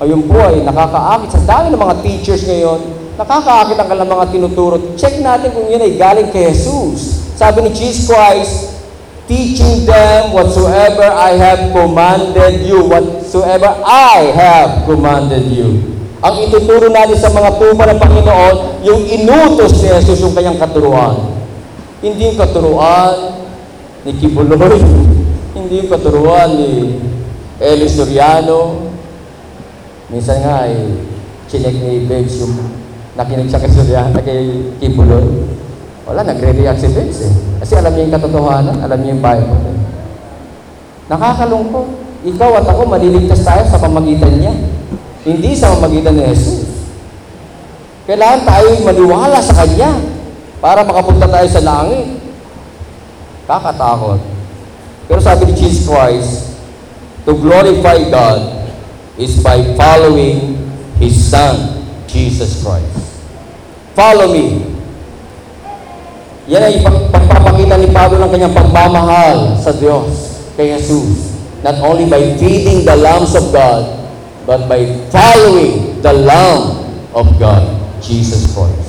Ayun po ay nakakaakit sa dami ng mga teachers ngayon, nakakaakit ang kanilang mga tinuturo. Check natin kung yun ay galing kay Jesus. Sabi ni Jesus Christ, teaching them whatsoever I have commanded you, whatsoever I have commanded you. Ang ituturo natin sa mga tupa ng Panginoon, yung inutos ni Jesus yung kanyang katuruan. Hindi yung katuruan ni Kibuloy, hindi yung katuruan ni Eli Soriano. Minsan nga ay chinek ni Babes yung nakinig siya kay Soriano, kay Kibuloy. Wala, nagre-react si Babes eh. Kasi alam niya yung katotohanan, alam niya yung Bible. Eh. Nakakalungkot. Ikaw at ako, maliligtas tayo sa pamagitan niya. Hindi sa pamagitan ni Jesus. Kailangan tayo maniwala sa Kanya para makapunta tayo sa langit. Kakatakot. Pero sabi ni Jesus Christ, to glorify God is by following His Son, Jesus Christ. Follow me. Yan ay pag- pagpapakita ni Pablo ng kanyang pagmamahal sa Diyos, kay Jesus. Not only by feeding the lambs of God, but by following the Lamb of God, Jesus Christ.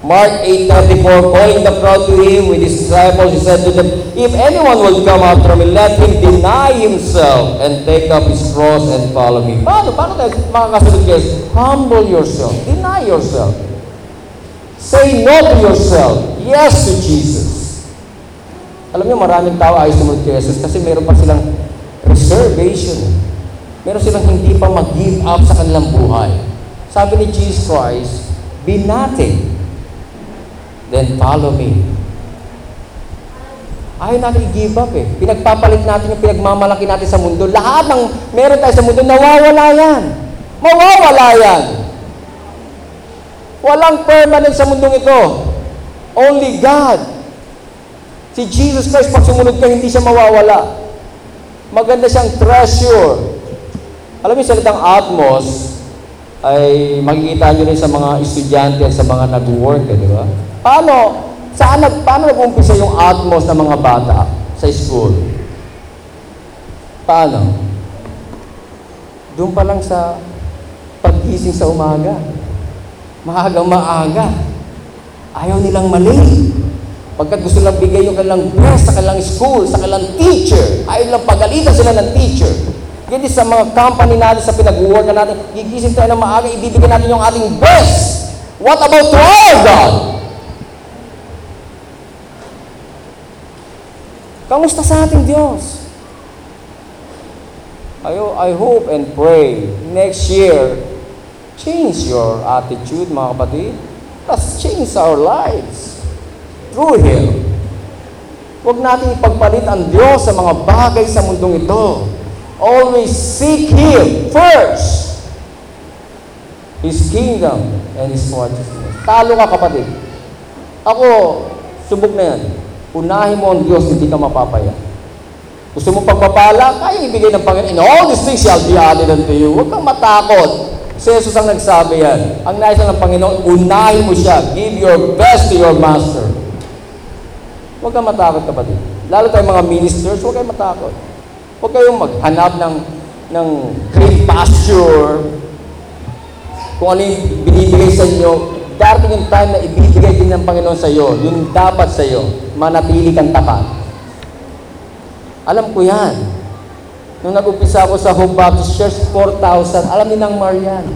Mark 8:34, calling the crowd to him with his disciples, he said to them, If anyone will come after me, let him deny himself and take up his cross and follow me. Paano? Paano tayo makakasunod guys? Humble yourself. Deny yourself. Say no to yourself. Yes to Jesus. Alam niyo, maraming tao ay sumunod kay Jesus kasi meron pa silang reservation. Meron silang hindi pa mag-give up sa kanilang buhay. Sabi ni Jesus Christ, be nothing, then follow me. Ayaw natin i-give up eh. Pinagpapalit natin yung pinagmamalaki natin sa mundo. Lahat ng meron tayo sa mundo, nawawala yan. Mawawala yan. Walang permanent sa mundong ito. Only God. Si Jesus Christ, pag sumunod ka, hindi siya mawawala. Maganda siyang treasure. Alam yung salitang atmos, ay makikita nyo rin sa mga estudyante at sa mga nag-work, eh, di ba? Paano, saan paano nag-umpisa yung atmos ng mga bata sa school? Paano? Doon pa lang sa paggising sa umaga. Maagang maaga. Ayaw nilang mali. Pagkat gusto lang bigay yung kanilang best sa kanilang school, sa kanilang teacher, ayaw nilang pagalitan sila ng teacher. Ganyan sa mga company natin, sa pinag-work natin, gigising tayo ng maaga, ibibigay natin yung ating best. What about to God? Kamusta sa ating Diyos? I, hope and pray next year, change your attitude, mga kapatid. Let's change our lives through Him. Huwag natin ipagpalit ang Diyos sa mga bagay sa mundong ito. Always seek Him first. His kingdom and His righteousness. Talo ka kapatid. Ako, subok na yan. Unahin mo ang Diyos, hindi ka mapapaya. Gusto mo pagpapala, kaya ibigay ng Panginoon. And all these things shall be added unto you. Huwag kang matakot. Si Jesus ang nagsabi yan. Ang nais ng Panginoon, unahin mo siya. Give your best to your master. Huwag kang matakot, kapatid. Lalo tayong mga ministers, huwag kayong matakot. Huwag kayong maghanap ng, ng green pasture. Kung ano yung binibigay sa inyo, darating yung time na ibibigay din ng Panginoon sa iyo. Yung dapat sa iyo, manatili kang tapat. Alam ko yan. Nung nag-umpisa ako sa Hope Baptist Church, 4,000. Alam ni Nang Marian.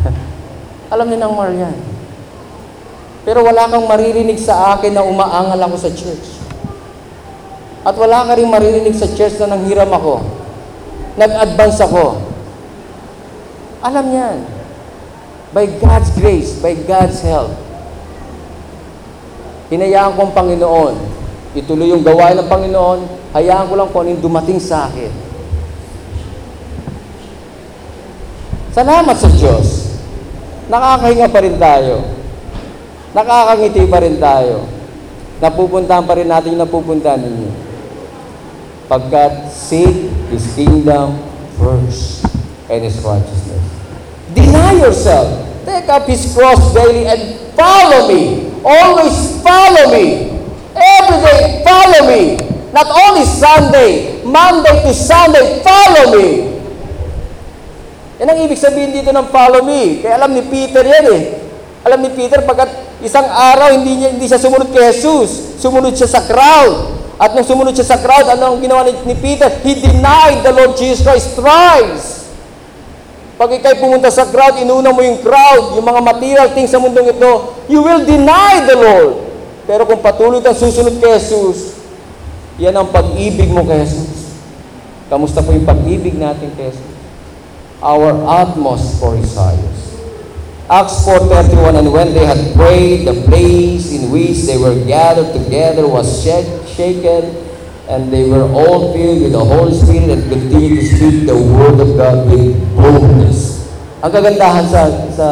Alam ni Nang Marian. Pero wala kang maririnig sa akin na umaangal ako sa church. At wala ka rin maririnig sa church na nanghiram ako. Nag-advance ako. Alam niyan. By God's grace, by God's help. Hinayaan ko ang Panginoon. Ituloy yung gawain ng Panginoon. Hayaan ko lang kung ano yung dumating sa akin. Salamat sa Diyos. Nakakahinga pa rin tayo. Nakakangiti pa rin tayo. Napupuntahan pa rin natin yung napupuntahan ninyo. Pagkat seek His kingdom first and His righteousness. Deny yourself. Take up His cross daily and follow me. Always follow me. Every day, follow me. Not only Sunday, Monday to Sunday, follow me. Yan ang ibig sabihin dito ng follow me. Kaya alam ni Peter yan eh. Alam ni Peter, pagkat isang araw hindi, niya, hindi siya sumunod kay Jesus, sumunod siya sa crowd. At nung sumunod siya sa crowd, ano ang ginawa ni, ni Peter? He denied the Lord Jesus Christ thrice. Pag ikay pumunta sa crowd, inuna mo yung crowd, yung mga material things sa mundong ito, you will deny the Lord. Pero kung patuloy kang susunod kay Jesus, yan ang pag-ibig mo kay Jesus. Kamusta po yung pag-ibig natin kay Jesus? Our utmost for highest. Acts 4.31 And when they had prayed, the place in which they were gathered together was shak- shaken, and they were all filled with the Holy Spirit and continued to speak the word of God with boldness. Ang kagandahan sa, sa,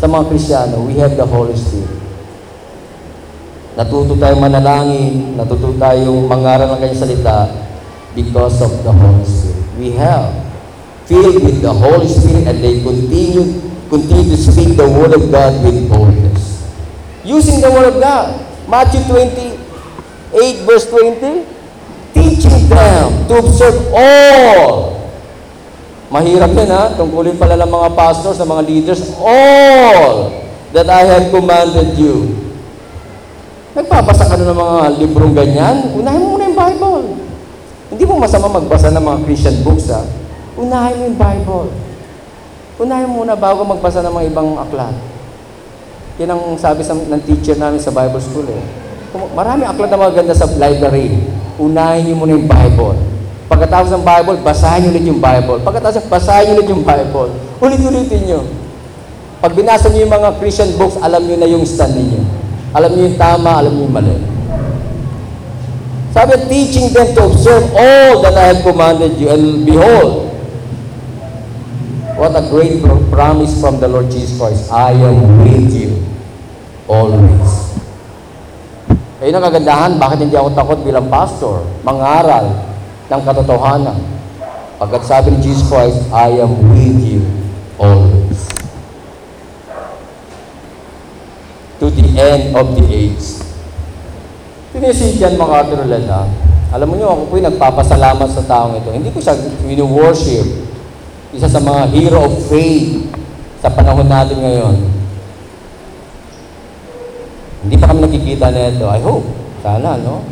sa mga Kristiyano, we have the Holy Spirit. Natuto tayong manalangin, natuto tayong mangaral ng kanyang salita because of the Holy Spirit. We have filled with the Holy Spirit and they continue continue to speak the Word of God with boldness. Using the Word of God. Matthew 28 verse 20, teaching them to observe all. Mahirap yan ha, tungkulin pala ng mga pastors, ng mga leaders, all that I have commanded you. Nagpapasa ka ng mga librong ganyan, unahin mo muna yung Bible. Hindi mo masama magbasa ng mga Christian books ha. Unahin mo yung Bible. Unahin mo muna bago magbasa ng mga ibang aklat. Yan ang sabi sa, ng teacher namin sa Bible school eh. Marami aklat na maganda sa library. Unahin niyo muna yung Bible. Pagkatapos ng Bible, basahin niyo ulit yung Bible. Pagkatapos, basahin niyo ulit yung Bible. Ulit-ulitin niyo. Pag binasa niyo yung mga Christian books, alam niyo na yung stand ninyo. Alam niyo yung tama, alam niyo yung mali. Sabi, teaching them to observe all that I have commanded you. And behold, what a great pro- promise from the Lord Jesus Christ. I am with you always. Ayun ang kagandahan, bakit hindi ako takot bilang pastor? Mangaral ng katotohanan. Pagkat sabi ni Jesus Christ, I am with you always. To the end of the age. Tinisiyan mga katululan ha. Alam mo nyo, ako po'y nagpapasalamat sa taong ito. Hindi ko siya wini-worship. Isa sa mga hero of faith sa panahon natin ngayon. Hindi pa kami nakikita nito. I hope. Sana, no?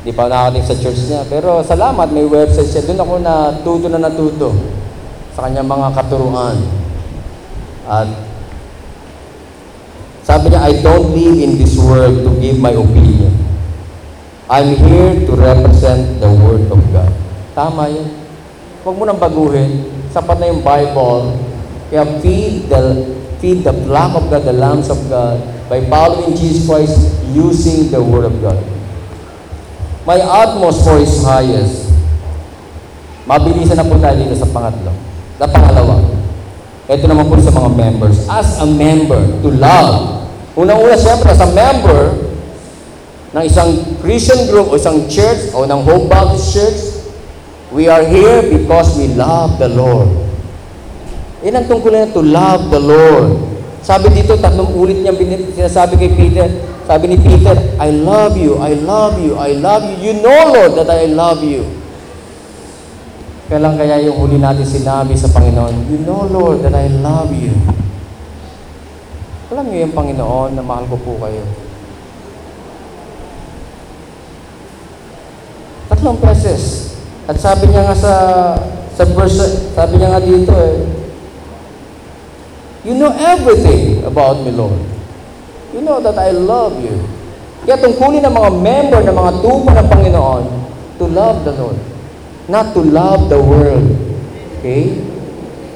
Hindi pa nakakating sa church niya. Pero salamat, may website siya. Doon ako natuto na natuto sa kanyang mga katuruan. At sabi niya, I don't live in this world to give my opinion. I'm here to represent the Word of God. Tama yun. Huwag mo nang baguhin. Sapat na yung Bible. Kaya feed the, feed the flock of God, the lambs of God, by following Jesus Christ, using the Word of God. My utmost for His highest. Mabilisan na po tayo dito sa pangatlo. Na pangalawa. Ito naman po sa mga members. As a member, to love. Unang-una, siyempre, as a member ng isang Christian group o isang church o ng Hope Baptist Church, we are here because we love the Lord. Yan ang tungkulin to love the Lord. Sabi dito, tatlong ulit niya bin- sinasabi kay Peter, sabi ni Peter, I love you, I love you, I love you. You know, Lord, that I love you. Kailan kaya yung huli natin sinabi sa Panginoon, You know, Lord, that I love you. Alam niyo yung Panginoon na mahal ko po kayo. Tatlong beses. At sabi niya nga sa sa verse, sabi niya nga dito eh, You know everything about me, Lord. You know that I love you. Kaya tungkulin ng mga member ng mga tupa ng Panginoon to love the Lord. Not to love the world. Okay?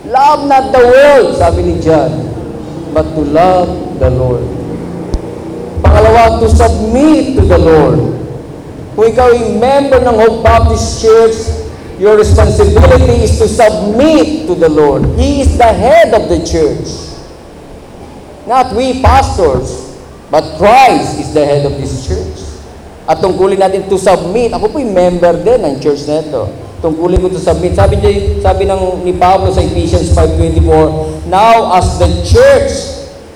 Love not the world, sabi ni John, but to love the Lord. Pangalawa, to submit to the Lord. Kung ikaw ay member ng Hope Baptist Church, your responsibility is to submit to the Lord. He is the head of the church. Not we pastors, but Christ is the head of this church. At tungkulin natin to submit. Ako po'y member din ng church na ito. Tungkulin ko to submit. Sabi, niya, sabi ng ni Pablo sa Ephesians 5.24, Now as the church,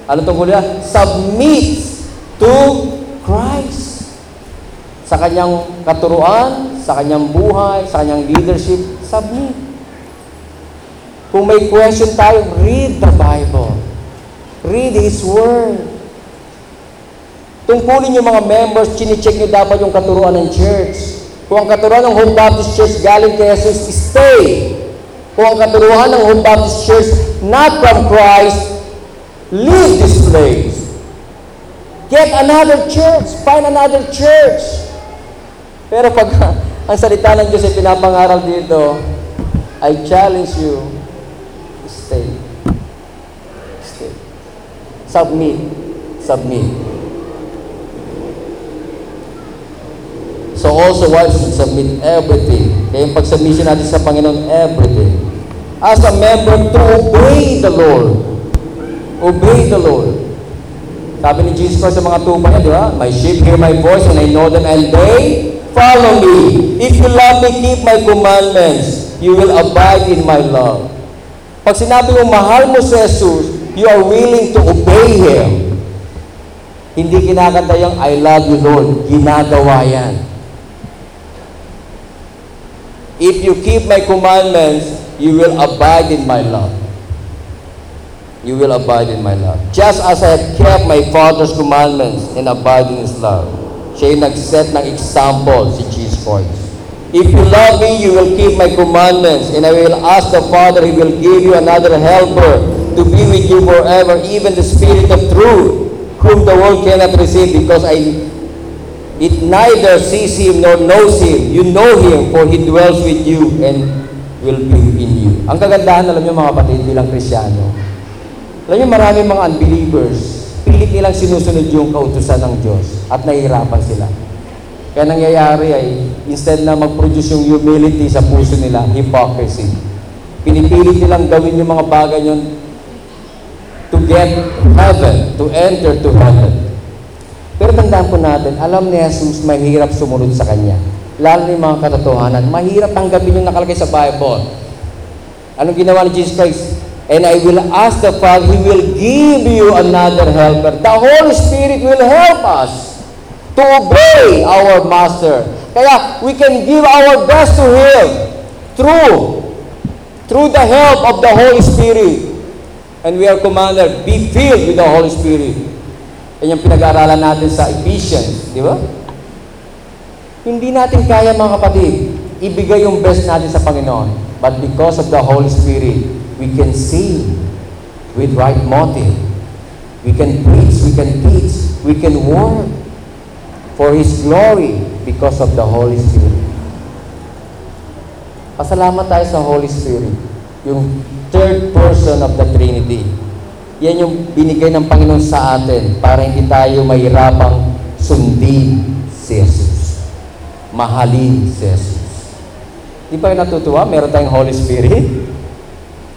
ano tungkulin na? Submit to Christ sa kanyang katuruan, sa kanyang buhay, sa kanyang leadership, submit. Kung may question tayo, read the Bible. Read His Word. Tungkulin yung mga members, chinecheck nyo dapat yung katuruan ng church. Kung ang katuruan ng Home Baptist Church galing kay Jesus, stay. Kung ang katuruan ng Home Baptist Church not from Christ, leave this place. Get another church. Find another church. Pero pag ang salita ng Diyos ay pinapangaral dito, I challenge you, stay. Stay. Submit. Submit. So also wives should submit everything. Kaya yung pag-submission natin sa Panginoon, everything. As a member to obey the Lord. Obey the Lord. Sabi ni Jesus Christ sa mga tupa niya, di ba? My sheep hear my voice and I know them and they follow me. If you love me, keep my commandments. You will abide in my love. Pag sinabi mo, mahal mo si Jesus, you are willing to obey Him. Hindi kinakanta yung, I love you, Lord. Ginagawa yan. If you keep my commandments, you will abide in my love. You will abide in my love. Just as I have kept my Father's commandments and abide in His love. Siya yung nag-set ng example, si Jesus Christ. If you love me, you will keep my commandments, and I will ask the Father, He will give you another helper to be with you forever, even the Spirit of truth, whom the world cannot receive, because I it neither sees Him nor knows Him. You know Him, for He dwells with you and will be in you. Ang kagandahan, alam niyo mga kapatid, bilang Krisyano, alam niyo maraming mga unbelievers, pilit nilang sinusunod yung kautusan ng Diyos at nahihirapan sila. Kaya nangyayari ay, instead na mag-produce yung humility sa puso nila, hypocrisy. Pinipilit nilang gawin yung mga bagay yun to get heaven, to enter to heaven. Pero tandaan po natin, alam ni Jesus, mahirap sumunod sa Kanya. Lalo na yung mga katotohanan. Mahirap tanggapin yung nakalagay sa Bible. Anong ginawa ni Jesus Christ? And I will ask the Father, He will give you another helper. The Holy Spirit will help us to obey our Master. Kaya we can give our best to Him through, through the help of the Holy Spirit. And we are commanded, be filled with the Holy Spirit. Yan yung pinag-aaralan natin sa Ephesians, di ba? Hindi natin kaya mga kapatid, ibigay yung best natin sa Panginoon. But because of the Holy Spirit, we can sing with right motive. We can preach, we can teach, we can work for His glory because of the Holy Spirit. Pasalamat tayo sa Holy Spirit, yung third person of the Trinity. Yan yung binigay ng Panginoon sa atin para hindi tayo mahirapang sundin si Jesus. Mahalin si Jesus. Di ba natutuwa? Meron tayong Holy Spirit.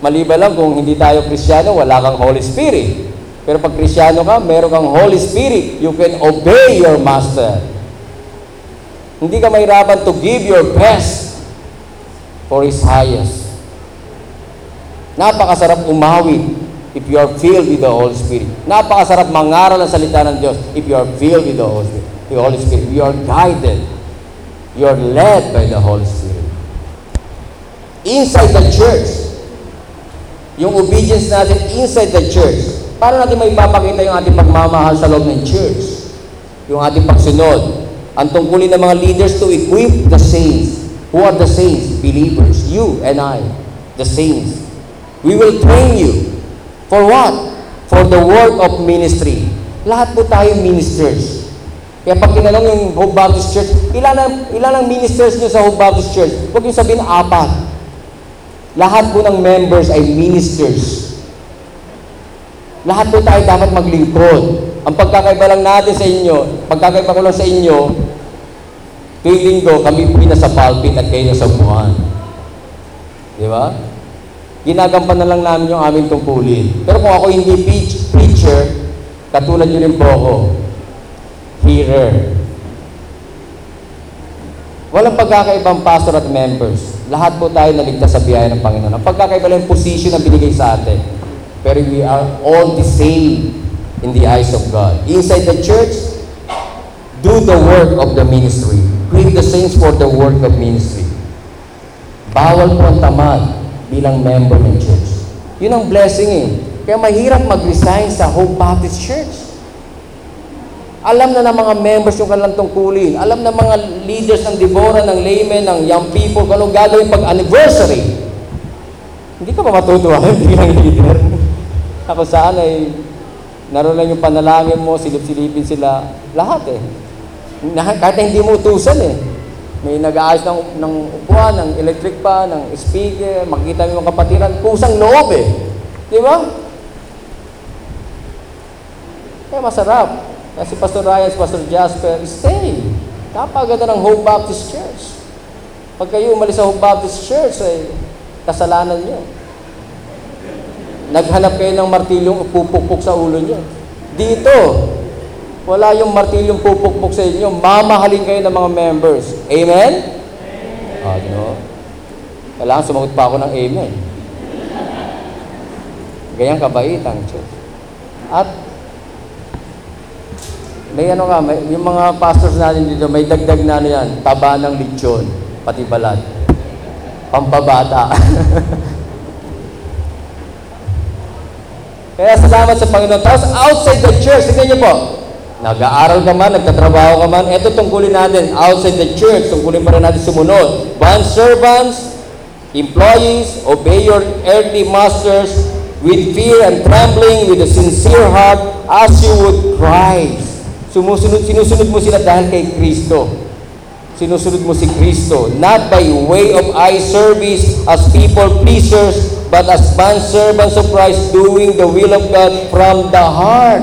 Maliban lang kung hindi tayo Krisyano, wala kang Holy Spirit. Pero pag Krisyano ka, meron kang Holy Spirit. You can obey your Master. Hindi ka mahirapan to give your best for His highest. Napakasarap umawit if you are filled with the Holy Spirit. Napakasarap mangaral ang salita ng Diyos if you are filled with the Holy Spirit. The Holy Spirit. You are guided. You are led by the Holy Spirit. Inside the church, yung obedience natin inside the church, para natin may papakita yung ating pagmamahal sa loob ng church. Yung ating pagsunod. Ang tungkulin ng mga leaders to equip the saints. Who are the saints? Believers. You and I. The saints. We will train you. For what? For the work of ministry. Lahat po tayo ministers. Kaya pag tinanong yung Hope Baptist Church, ilan ang, ilan ang ministers nyo sa Hope Baptist Church? Huwag yung sabihin apat. Lahat po ng members ay ministers. Lahat po tayo dapat maglingkod. Ang pagkakaiba lang natin sa inyo, pagkakaiba ko lang sa inyo, tuwing linggo, kami po nasa pulpit at kayo nasa buwan. Di ba? Ginagampanan lang namin yung aming tungkulin. Pero kung ako hindi preach, preacher, katulad nyo rin po ako, hearer. Walang pagkakaibang pastor at members. Lahat po tayo naligtas sa biyaya ng Panginoon. Ang pagkakaiba lang yung position na binigay sa atin. Pero we are all the same in the eyes of God. Inside the church, do the work of the ministry. Equip the saints for the work of ministry. Bawal po ang tamad bilang member ng church. Yun ang blessing eh. Kaya mahirap mag-resign sa Hope Baptist Church. Alam na ng mga members yung kanilang tungkulin. Alam na mga leaders ng Deborah, ng laymen, ng young people, kung anong gagawin pag anniversary. Hindi ka pa matutuwa bilang leader. Ako saan ay naroon lang yung panalangin mo, silip-silipin sila. Lahat eh. Kahit hindi mo utusan eh. May nag-aayos ng, ng upuan, ng electric pa, ng speaker, makikita mo yung kapatiran, kusang loob eh. Di ba? Kaya masarap. Kasi Pastor Ryan, si Pastor Jasper, stay. Kapaganda ng Hope Baptist Church. Pag kayo umalis sa Hope Baptist Church, ay kasalanan nyo. Naghanap kayo ng martilyong pupukpok sa ulo nyo. Dito, wala yung martilyong pupukpok sa inyo. Mamahalin kayo ng mga members. Amen? Amen. Ano? Kailangan sumagot pa ako ng amen. Ganyan kabait ang church. At may ano ka, may, yung mga pastors natin dito, may dagdag na ano yan, taba ng lechon, pati balat. Pampabata. Kaya salamat sa Panginoon. Tapos outside the church, tignan niyo po, nag-aaral ka man, nagtatrabaho ka man, ito tungkulin natin, outside the church, tungkulin pa rin natin sumunod. Bond servants, employees, obey your earthly masters with fear and trembling, with a sincere heart, as you would Christ. Sumusunod, sinusunod mo sila dahil kay Kristo. Sinusunod mo si Kristo, not by way of eye service as people pleasers, but as bond servants of Christ, doing the will of God from the heart.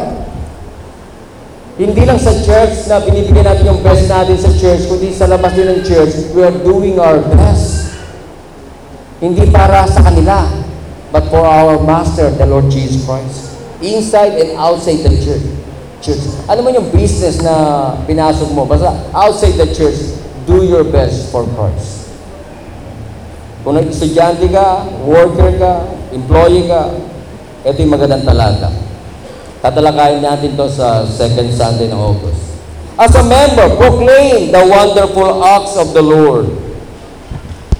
Hindi lang sa church na binibigyan natin yung best natin sa church, kundi sa labas din ng church, we are doing our best. Hindi para sa kanila, but for our Master, the Lord Jesus Christ. Inside and outside the church. Church. Ano man yung business na pinasok mo, basta outside the church, do your best for Christ. Kung estudyante ka, worker ka, employee ka, ito yung magandang talata. Tatalakayin natin to sa second Sunday ng August. As a member, proclaim the wonderful acts of the Lord.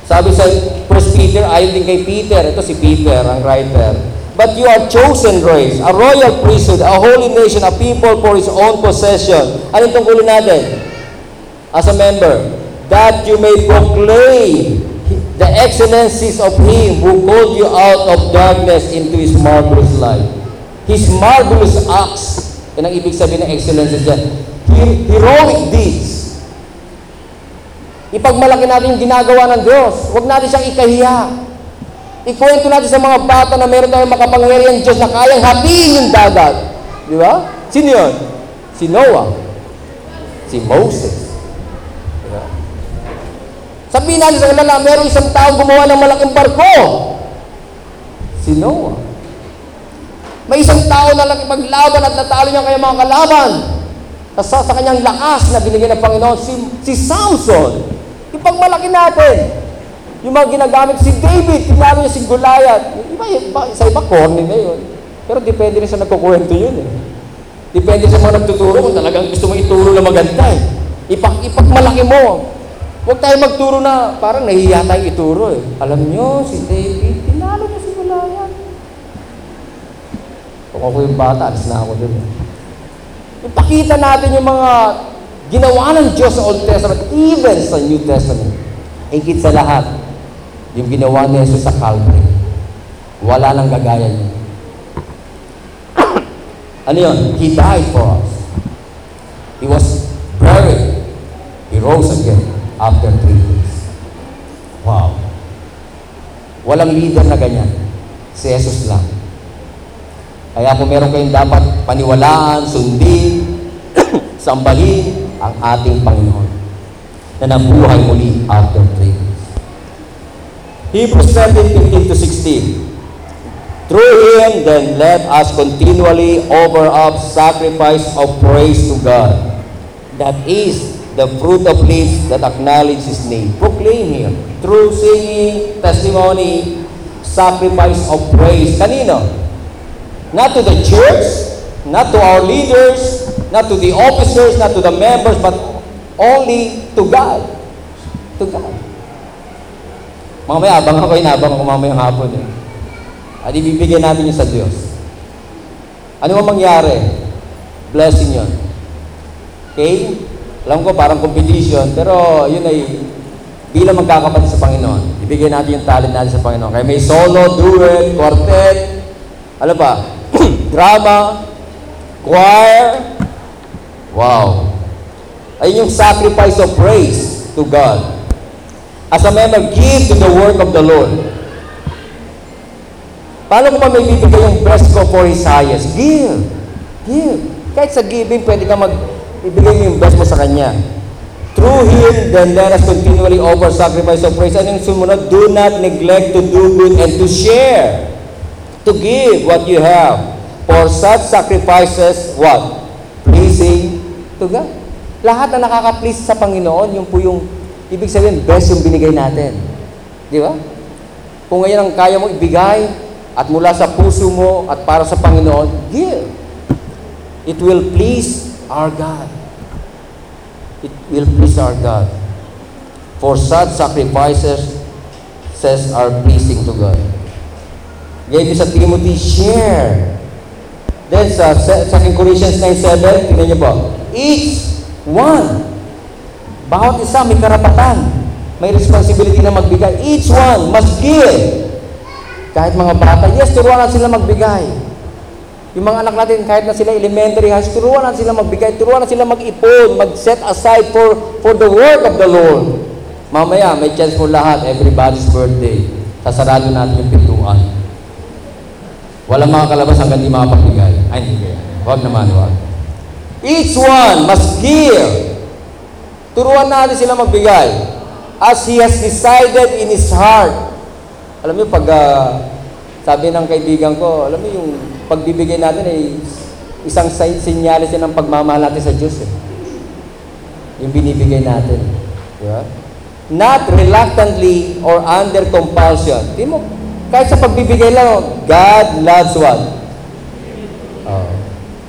Sabi sa 1 Peter, ayon din kay Peter, ito si Peter, ang writer. But you are chosen race, a royal priesthood, a holy nation, a people for His own possession. Ano yung tungkulin natin? As a member, that you may proclaim the excellencies of Him who called you out of darkness into His marvelous light. His marvelous acts. Yan ang ibig sabihin ng excellences dyan. He- Heroic deeds. Ipagmalaki natin yung ginagawa ng Diyos. Huwag natin siyang ikahiya. Ikwento natin sa mga bata na meron tayong makapangyarihan Diyos na kayang hatiin yung dagat. Di ba? Sino yun? Si Noah. Si Moses. Di ba? Sabihin natin sa kanila, meron isang taong gumawa ng malaking barko. Si Noah. May isang tao na nakipaglaban at natalo niya kaya mga kalaban. Sa, sa kanyang lakas na binigay ng Panginoon, si, si Samson. Ipagmalaki natin. Yung mga ginagamit, si David, tinalo niya si Goliath. Iba, iba, sa iba, corny na yun. Pero depende rin sa nagkukwento yun eh. Depende sa mga nagtuturo kung talagang gusto mo ituro na maganda eh. Ipak, ipagmalaki mo. Huwag tayo magturo na parang nahihiya tayong ituro eh. Alam nyo, si David, tinalo niya si Goliath. Kung ako yung bata, alis na ako dun. eh. Ipakita natin yung mga ginawa ng Diyos sa Old Testament, even sa New Testament. Higit sa lahat, yung ginawa ni Jesus sa Calvary. Wala nang gagaya niya. ano yun? He died for us. He was buried. He rose again after three days. Wow. Walang leader na ganyan. Si Jesus lang. Kaya kung meron kayong dapat paniwalaan, sundin, sambahin ang ating Panginoon na nabuhay muli after three. Hebrews 13, 15 to 16. Through Him, then let us continually offer up sacrifice of praise to God. That is the fruit of lips that acknowledge His name. Proclaim Him through singing, testimony, sacrifice of praise. Kanino? Not to the church, not to our leaders, not to the officers, not to the members, but only to God. To God. Mamaya, abang ako, inabang ako mamaya hapon eh. At ibibigyan natin yun sa Diyos. Ano ang mangyari? Blessing yun. Okay? Alam ko parang competition, pero yun ay bilang magkakapatid sa Panginoon. Ibigay natin yung talent natin sa Panginoon. Kaya may solo, duet, quartet, ano pa? Drama, choir. Wow. Ayun yung sacrifice of praise to God. As a member, give to the work of the Lord. Paano ko ba may bibigay yung best ko for His highest? Give. Give. Kahit sa giving, pwede ka mag ibigay mo yung best mo sa Kanya. Through Him, then let us continually offer sacrifice of praise. Ano yung sumunod? Do not neglect to do good and to share. To give what you have. For such sacrifices, what? Pleasing to God. Lahat na nakaka-please sa Panginoon, yung po yung, ibig sabihin, best yung binigay natin. Di ba? Kung ngayon ang kaya mo ibigay, at mula sa puso mo at para sa Panginoon, give. It will please our God. It will please our God. For such sacrifices says are pleasing to God. Gave sa Timothy, share. Then sa 2 Corinthians 9.7, tingnan niyo po, each one, bawat isa may karapatan, may responsibility na magbigay. Each one must give. Kahit mga bata, yes, turuan natin sila magbigay. Yung mga anak natin, kahit na sila elementary, high school, turuan natin sila magbigay, turuan natin sila mag-ipon, mag-set aside for, for the work of the Lord. Mamaya, may chance for lahat, everybody's birthday. Sasarado natin yung pintuan. Walang mga kalabas hanggang di makapagbigay. Ay, hindi kaya. Huwag naman, huwag. Each one must give. Turuan natin sila magbigay. As he has decided in his heart. Alam niyo, pag ah, sabi ng kaibigan ko, alam niyo yung pagbibigay natin ay isang sinyalis yan ng pagmamahal natin sa Diyos. Eh. Yung binibigay natin. Di? Not reluctantly or under compulsion. Di mo, kahit sa pagbibigay lang, God loves what? Oh.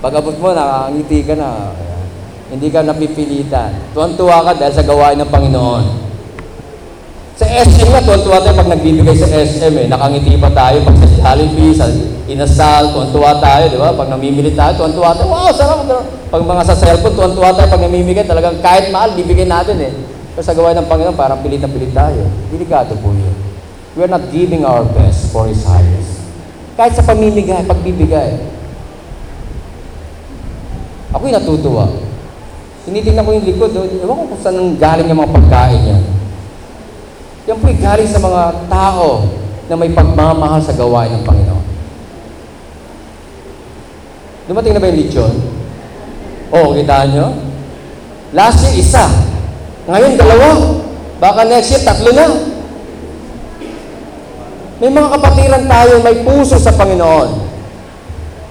Pag mo, nakangiti ka na. Hindi ka napipilitan. Tuwan-tuwa ka dahil sa gawain ng Panginoon. Sa SM nga, tuwan-tuwa tayo pag nagbibigay sa SM eh. Nakangiti pa tayo pag sa Jollibee, sa Inasal, tuwan-tuwa tayo, di ba? Pag namimili tayo, tuwan-tuwa tayo. Wow, sarap! Pag mga sa cellphone, tuwan-tuwa tayo pag namimigay. Talagang kahit mahal, bibigay natin eh. Pero sa gawain ng Panginoon, parang pilit na pilit tayo. Delikado po yun. We are not giving our best for His highest. Kahit sa pamimigay, pagbibigay. Ako'y natutuwa. Tinitingnan ko yung likod, oh. ewan ko kung saan galing yung mga pagkain niya. Yan po'y galing sa mga tao na may pagmamahal sa gawain ng Panginoon. Dumating na ba yung lechon? Oo, oh, kitaan nyo? Last year, isa. Ngayon, dalawa. Baka next year, tatlo na. May mga kapatiran tayo may puso sa Panginoon.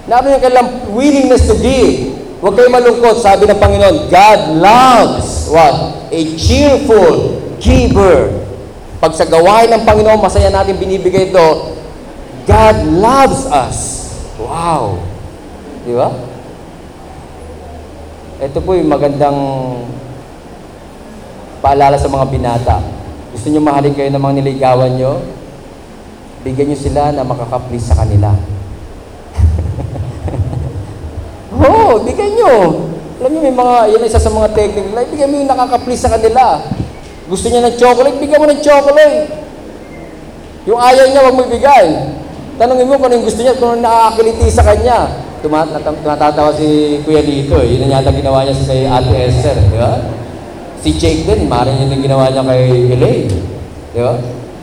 Naroon yung kailang willingness to give. Huwag kayo malungkot. Sabi ng Panginoon, God loves what? A cheerful giver. Pag sa gawain ng Panginoon, masaya natin binibigay ito, God loves us. Wow! Di ba? Ito po yung magandang paalala sa mga binata. Gusto nyo mahalin kayo ng mga niligawan nyo? Bigyan nyo sila na makakaplis sa kanila. Oh, bigyan nyo. Alam nyo, may mga, yan isa sa mga technique nila, bigyan mo yung nakakaplis sa kanila. Gusto niya ng chocolate, bigyan mo ng chocolate. Yung ayaw niya, wag mo ibigay. Tanungin mo kung ano yung gusto niya, kung ano nakakiliti sa kanya. Tumat natatawa si Kuya Lito, eh. yun ang yata ginawa niya sa Ate Esther, di ba? Si Jake din, maaaring yun ang ginawa niya kay Elaine. Di ba?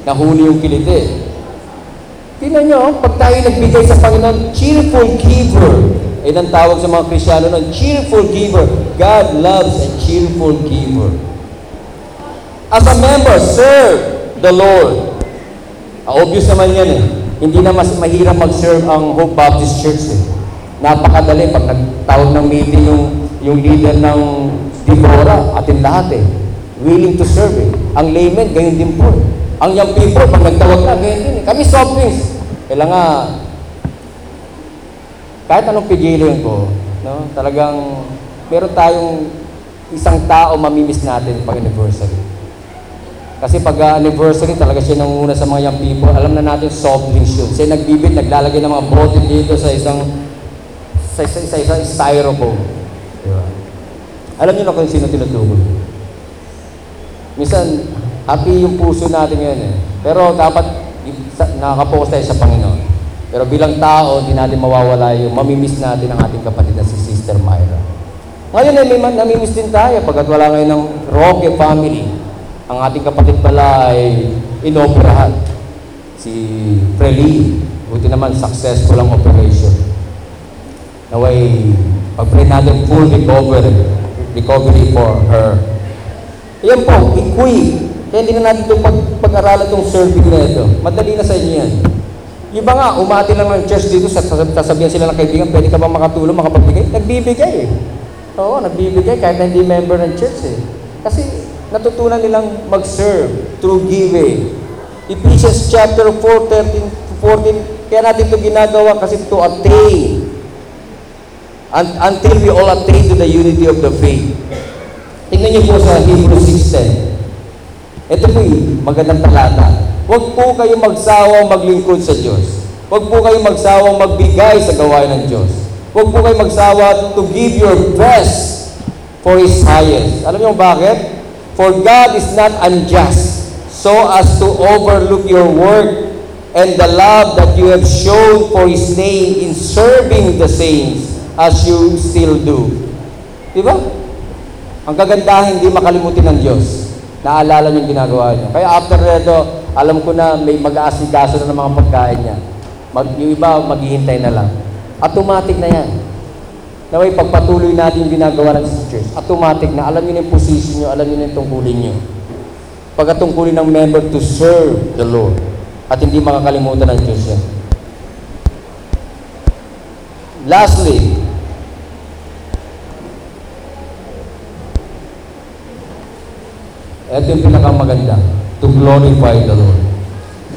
Nahuli yung kiliti. Tingnan nyo, pag tayo nagbigay sa Panginoon, cheerful giver. Ay ang tawag sa mga Krisyano nun, cheerful giver. God loves a cheerful giver. As a member, serve the Lord. Ah, obvious naman yan eh. Hindi na mas mahirap mag-serve ang Hope Baptist Church eh. Napakadali pag nagtawag ng meeting yung, yung leader ng Deborah, atin lahat eh. Willing to serve eh. Ang layman, gayon din po. Ang young people, pag nagtawag na, gayon din eh. Kami soft drinks. Kailangan, kahit anong pigilin ko, no, talagang meron tayong isang tao mamimiss natin pag anniversary. Kasi pag uh, anniversary, talaga siya nanguna sa mga young people. Alam na natin soft drinks yun. Siya nagbibit, naglalagay ng mga bottle dito sa isang sa isa, isa, isang styrofoam. Di ba? Alam niyo na kung sino tinutukoy. Minsan, happy yung puso natin ngayon eh. Pero dapat nakakapokus tayo sa Panginoon. Pero bilang tao, hindi natin mawawala yung mamimiss natin ang ating kapatid na si Sister Myra. Ngayon ay may namimiss din tayo pagkat wala ngayon ng Roque family. Ang ating kapatid pala ay inoperahan. Si Preli. Buti naman, successful ang operation. Naway, pag-pray natin full recovery, recovery for her. Yan po, equip. Kaya hindi na natin itong pag, pag-aralan itong serving na ito. Madali na sa inyo yan. Iba nga, umati lang ng church dito, sasabihan sila ng kaibigan, pwede ka ba makatulong, makapagbigay? Nagbibigay eh. Oo, nagbibigay kahit na hindi member ng church eh. Kasi natutunan nilang mag-serve through giving. Ephesians chapter 4, 13, 14, kaya natin ito ginagawa kasi to attain. Un- until we all attain to the unity of the faith. Tingnan niyo po sa Hebrews 6.10. Ito po yung magandang talata. Huwag po kayong magsawang maglingkod sa Diyos. Huwag po kayong magsawang magbigay sa gawain ng Diyos. Huwag po kayong magsawa to give your best for His highest. Alam niyo bakit? For God is not unjust so as to overlook your work and the love that you have shown for His name in serving the saints as you still do. Di ba? Ang kagandahan, hindi makalimutin ng Diyos. Naalala niyo yung ginagawa niyo. Kaya after nito, alam ko na may mag-aasikaso na ng mga pagkain niya. Mag, yung iba, maghihintay na lang. Automatic na yan. Naway pagpatuloy natin yung ginagawa natin sa church, automatic na alam niyo na yung position niyo, alam niyo na yung tungkulin niyo. Pagkatungkulin ng member to serve the Lord. At hindi makakalimutan ng Diyos yan. Lastly, ito yung pinakamaganda, to glorify the Lord.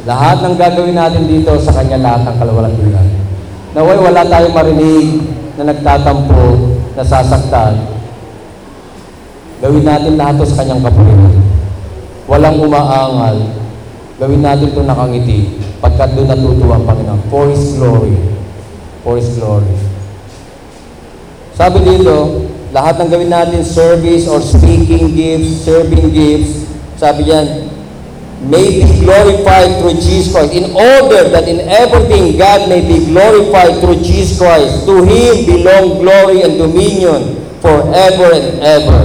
Lahat ng gagawin natin dito sa Kanya lahat ng kalawalatian. Naway wala tayong marinig na nagtatampo, nasasaktan. Gawin natin lahat to sa Kanyang kapurihan. Walang umaangal. Gawin natin ito nakangiti pagkat doon natutuwa ang Panginoon. For His glory. For His glory. Sabi dito, lahat ng gawin natin, service or speaking gifts, serving gifts, sabi yan, may be glorified through Jesus Christ. In order that in everything God may be glorified through Jesus Christ. To Him belong glory and dominion forever and ever.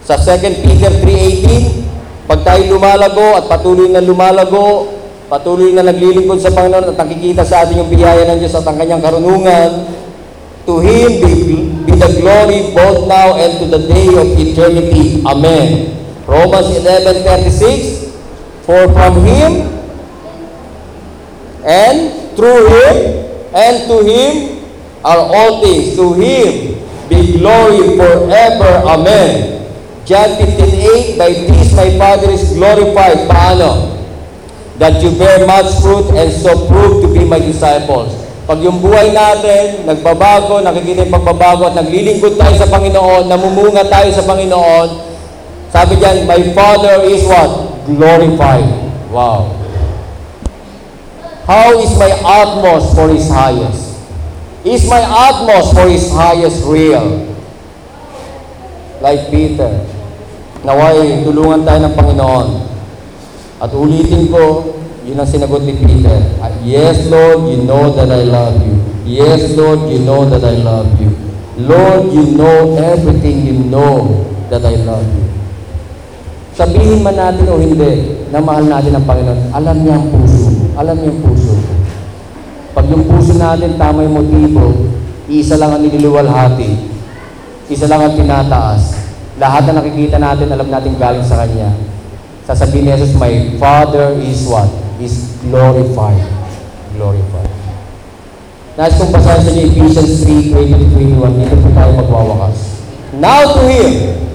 Sa 2 Peter 3.18, pag tayo lumalago at patuloy na lumalago, patuloy na naglilingkod sa Panginoon at nakikita sa atin yung biyaya ng Diyos at ang kanyang karunungan, to Him be, be the glory both now and to the day of eternity. Amen. Romans 11.36 For from Him and through Him and to Him are all things. To Him be glory forever. Amen. John 15.8 By this my Father is glorified. Paano? That you bear much fruit and so prove to be my disciples. Pag yung buhay natin, nagbabago, nakikita yung pagbabago at naglilingkod tayo sa Panginoon, namumunga tayo sa Panginoon, sabi diyan, my Father is what? Glorified. Wow. How is my utmost for His highest? Is my utmost for His highest real? Like Peter. Naway, tulungan tayo ng Panginoon. At ulitin ko, yun ang sinagot ni Peter. Ah, Yes, Lord, you know that I love you. Yes, Lord, you know that I love you. Lord, you know everything you know that I love you. Sabihin man natin o hindi na mahal natin ang Panginoon, alam niya ang puso. Alam niya ang puso. Pag yung puso natin tama yung motibo, isa lang ang nililiwalhati, isa lang ang tinataas. Lahat na nakikita natin, alam natin galing sa Kanya. Sasabihin ni Jesus, My Father is what? Is glorified. Glorified. Nais kong basahin sa inyo Ephesians 3, 20-21. Dito po tayo magwawakas. Now to Him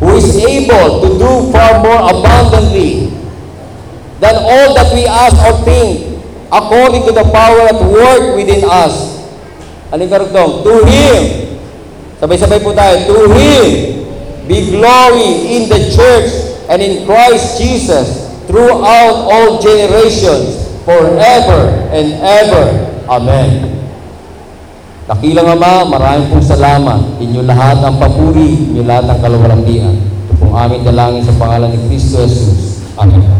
who is able to do far more abundantly than all that we ask or think, according to the power at work within us. Yung karugtong? To Him. Sabay-sabay po tayo. To Him be glory in the church and in Christ Jesus throughout all generations, forever and ever. Amen. Dakilang Ama, maraming pong salamat. Inyo lahat ang papuri, inyo lahat ang kaluwalandian. Ito pong aming dalangin sa pangalan ni Kristo Jesus. Amen.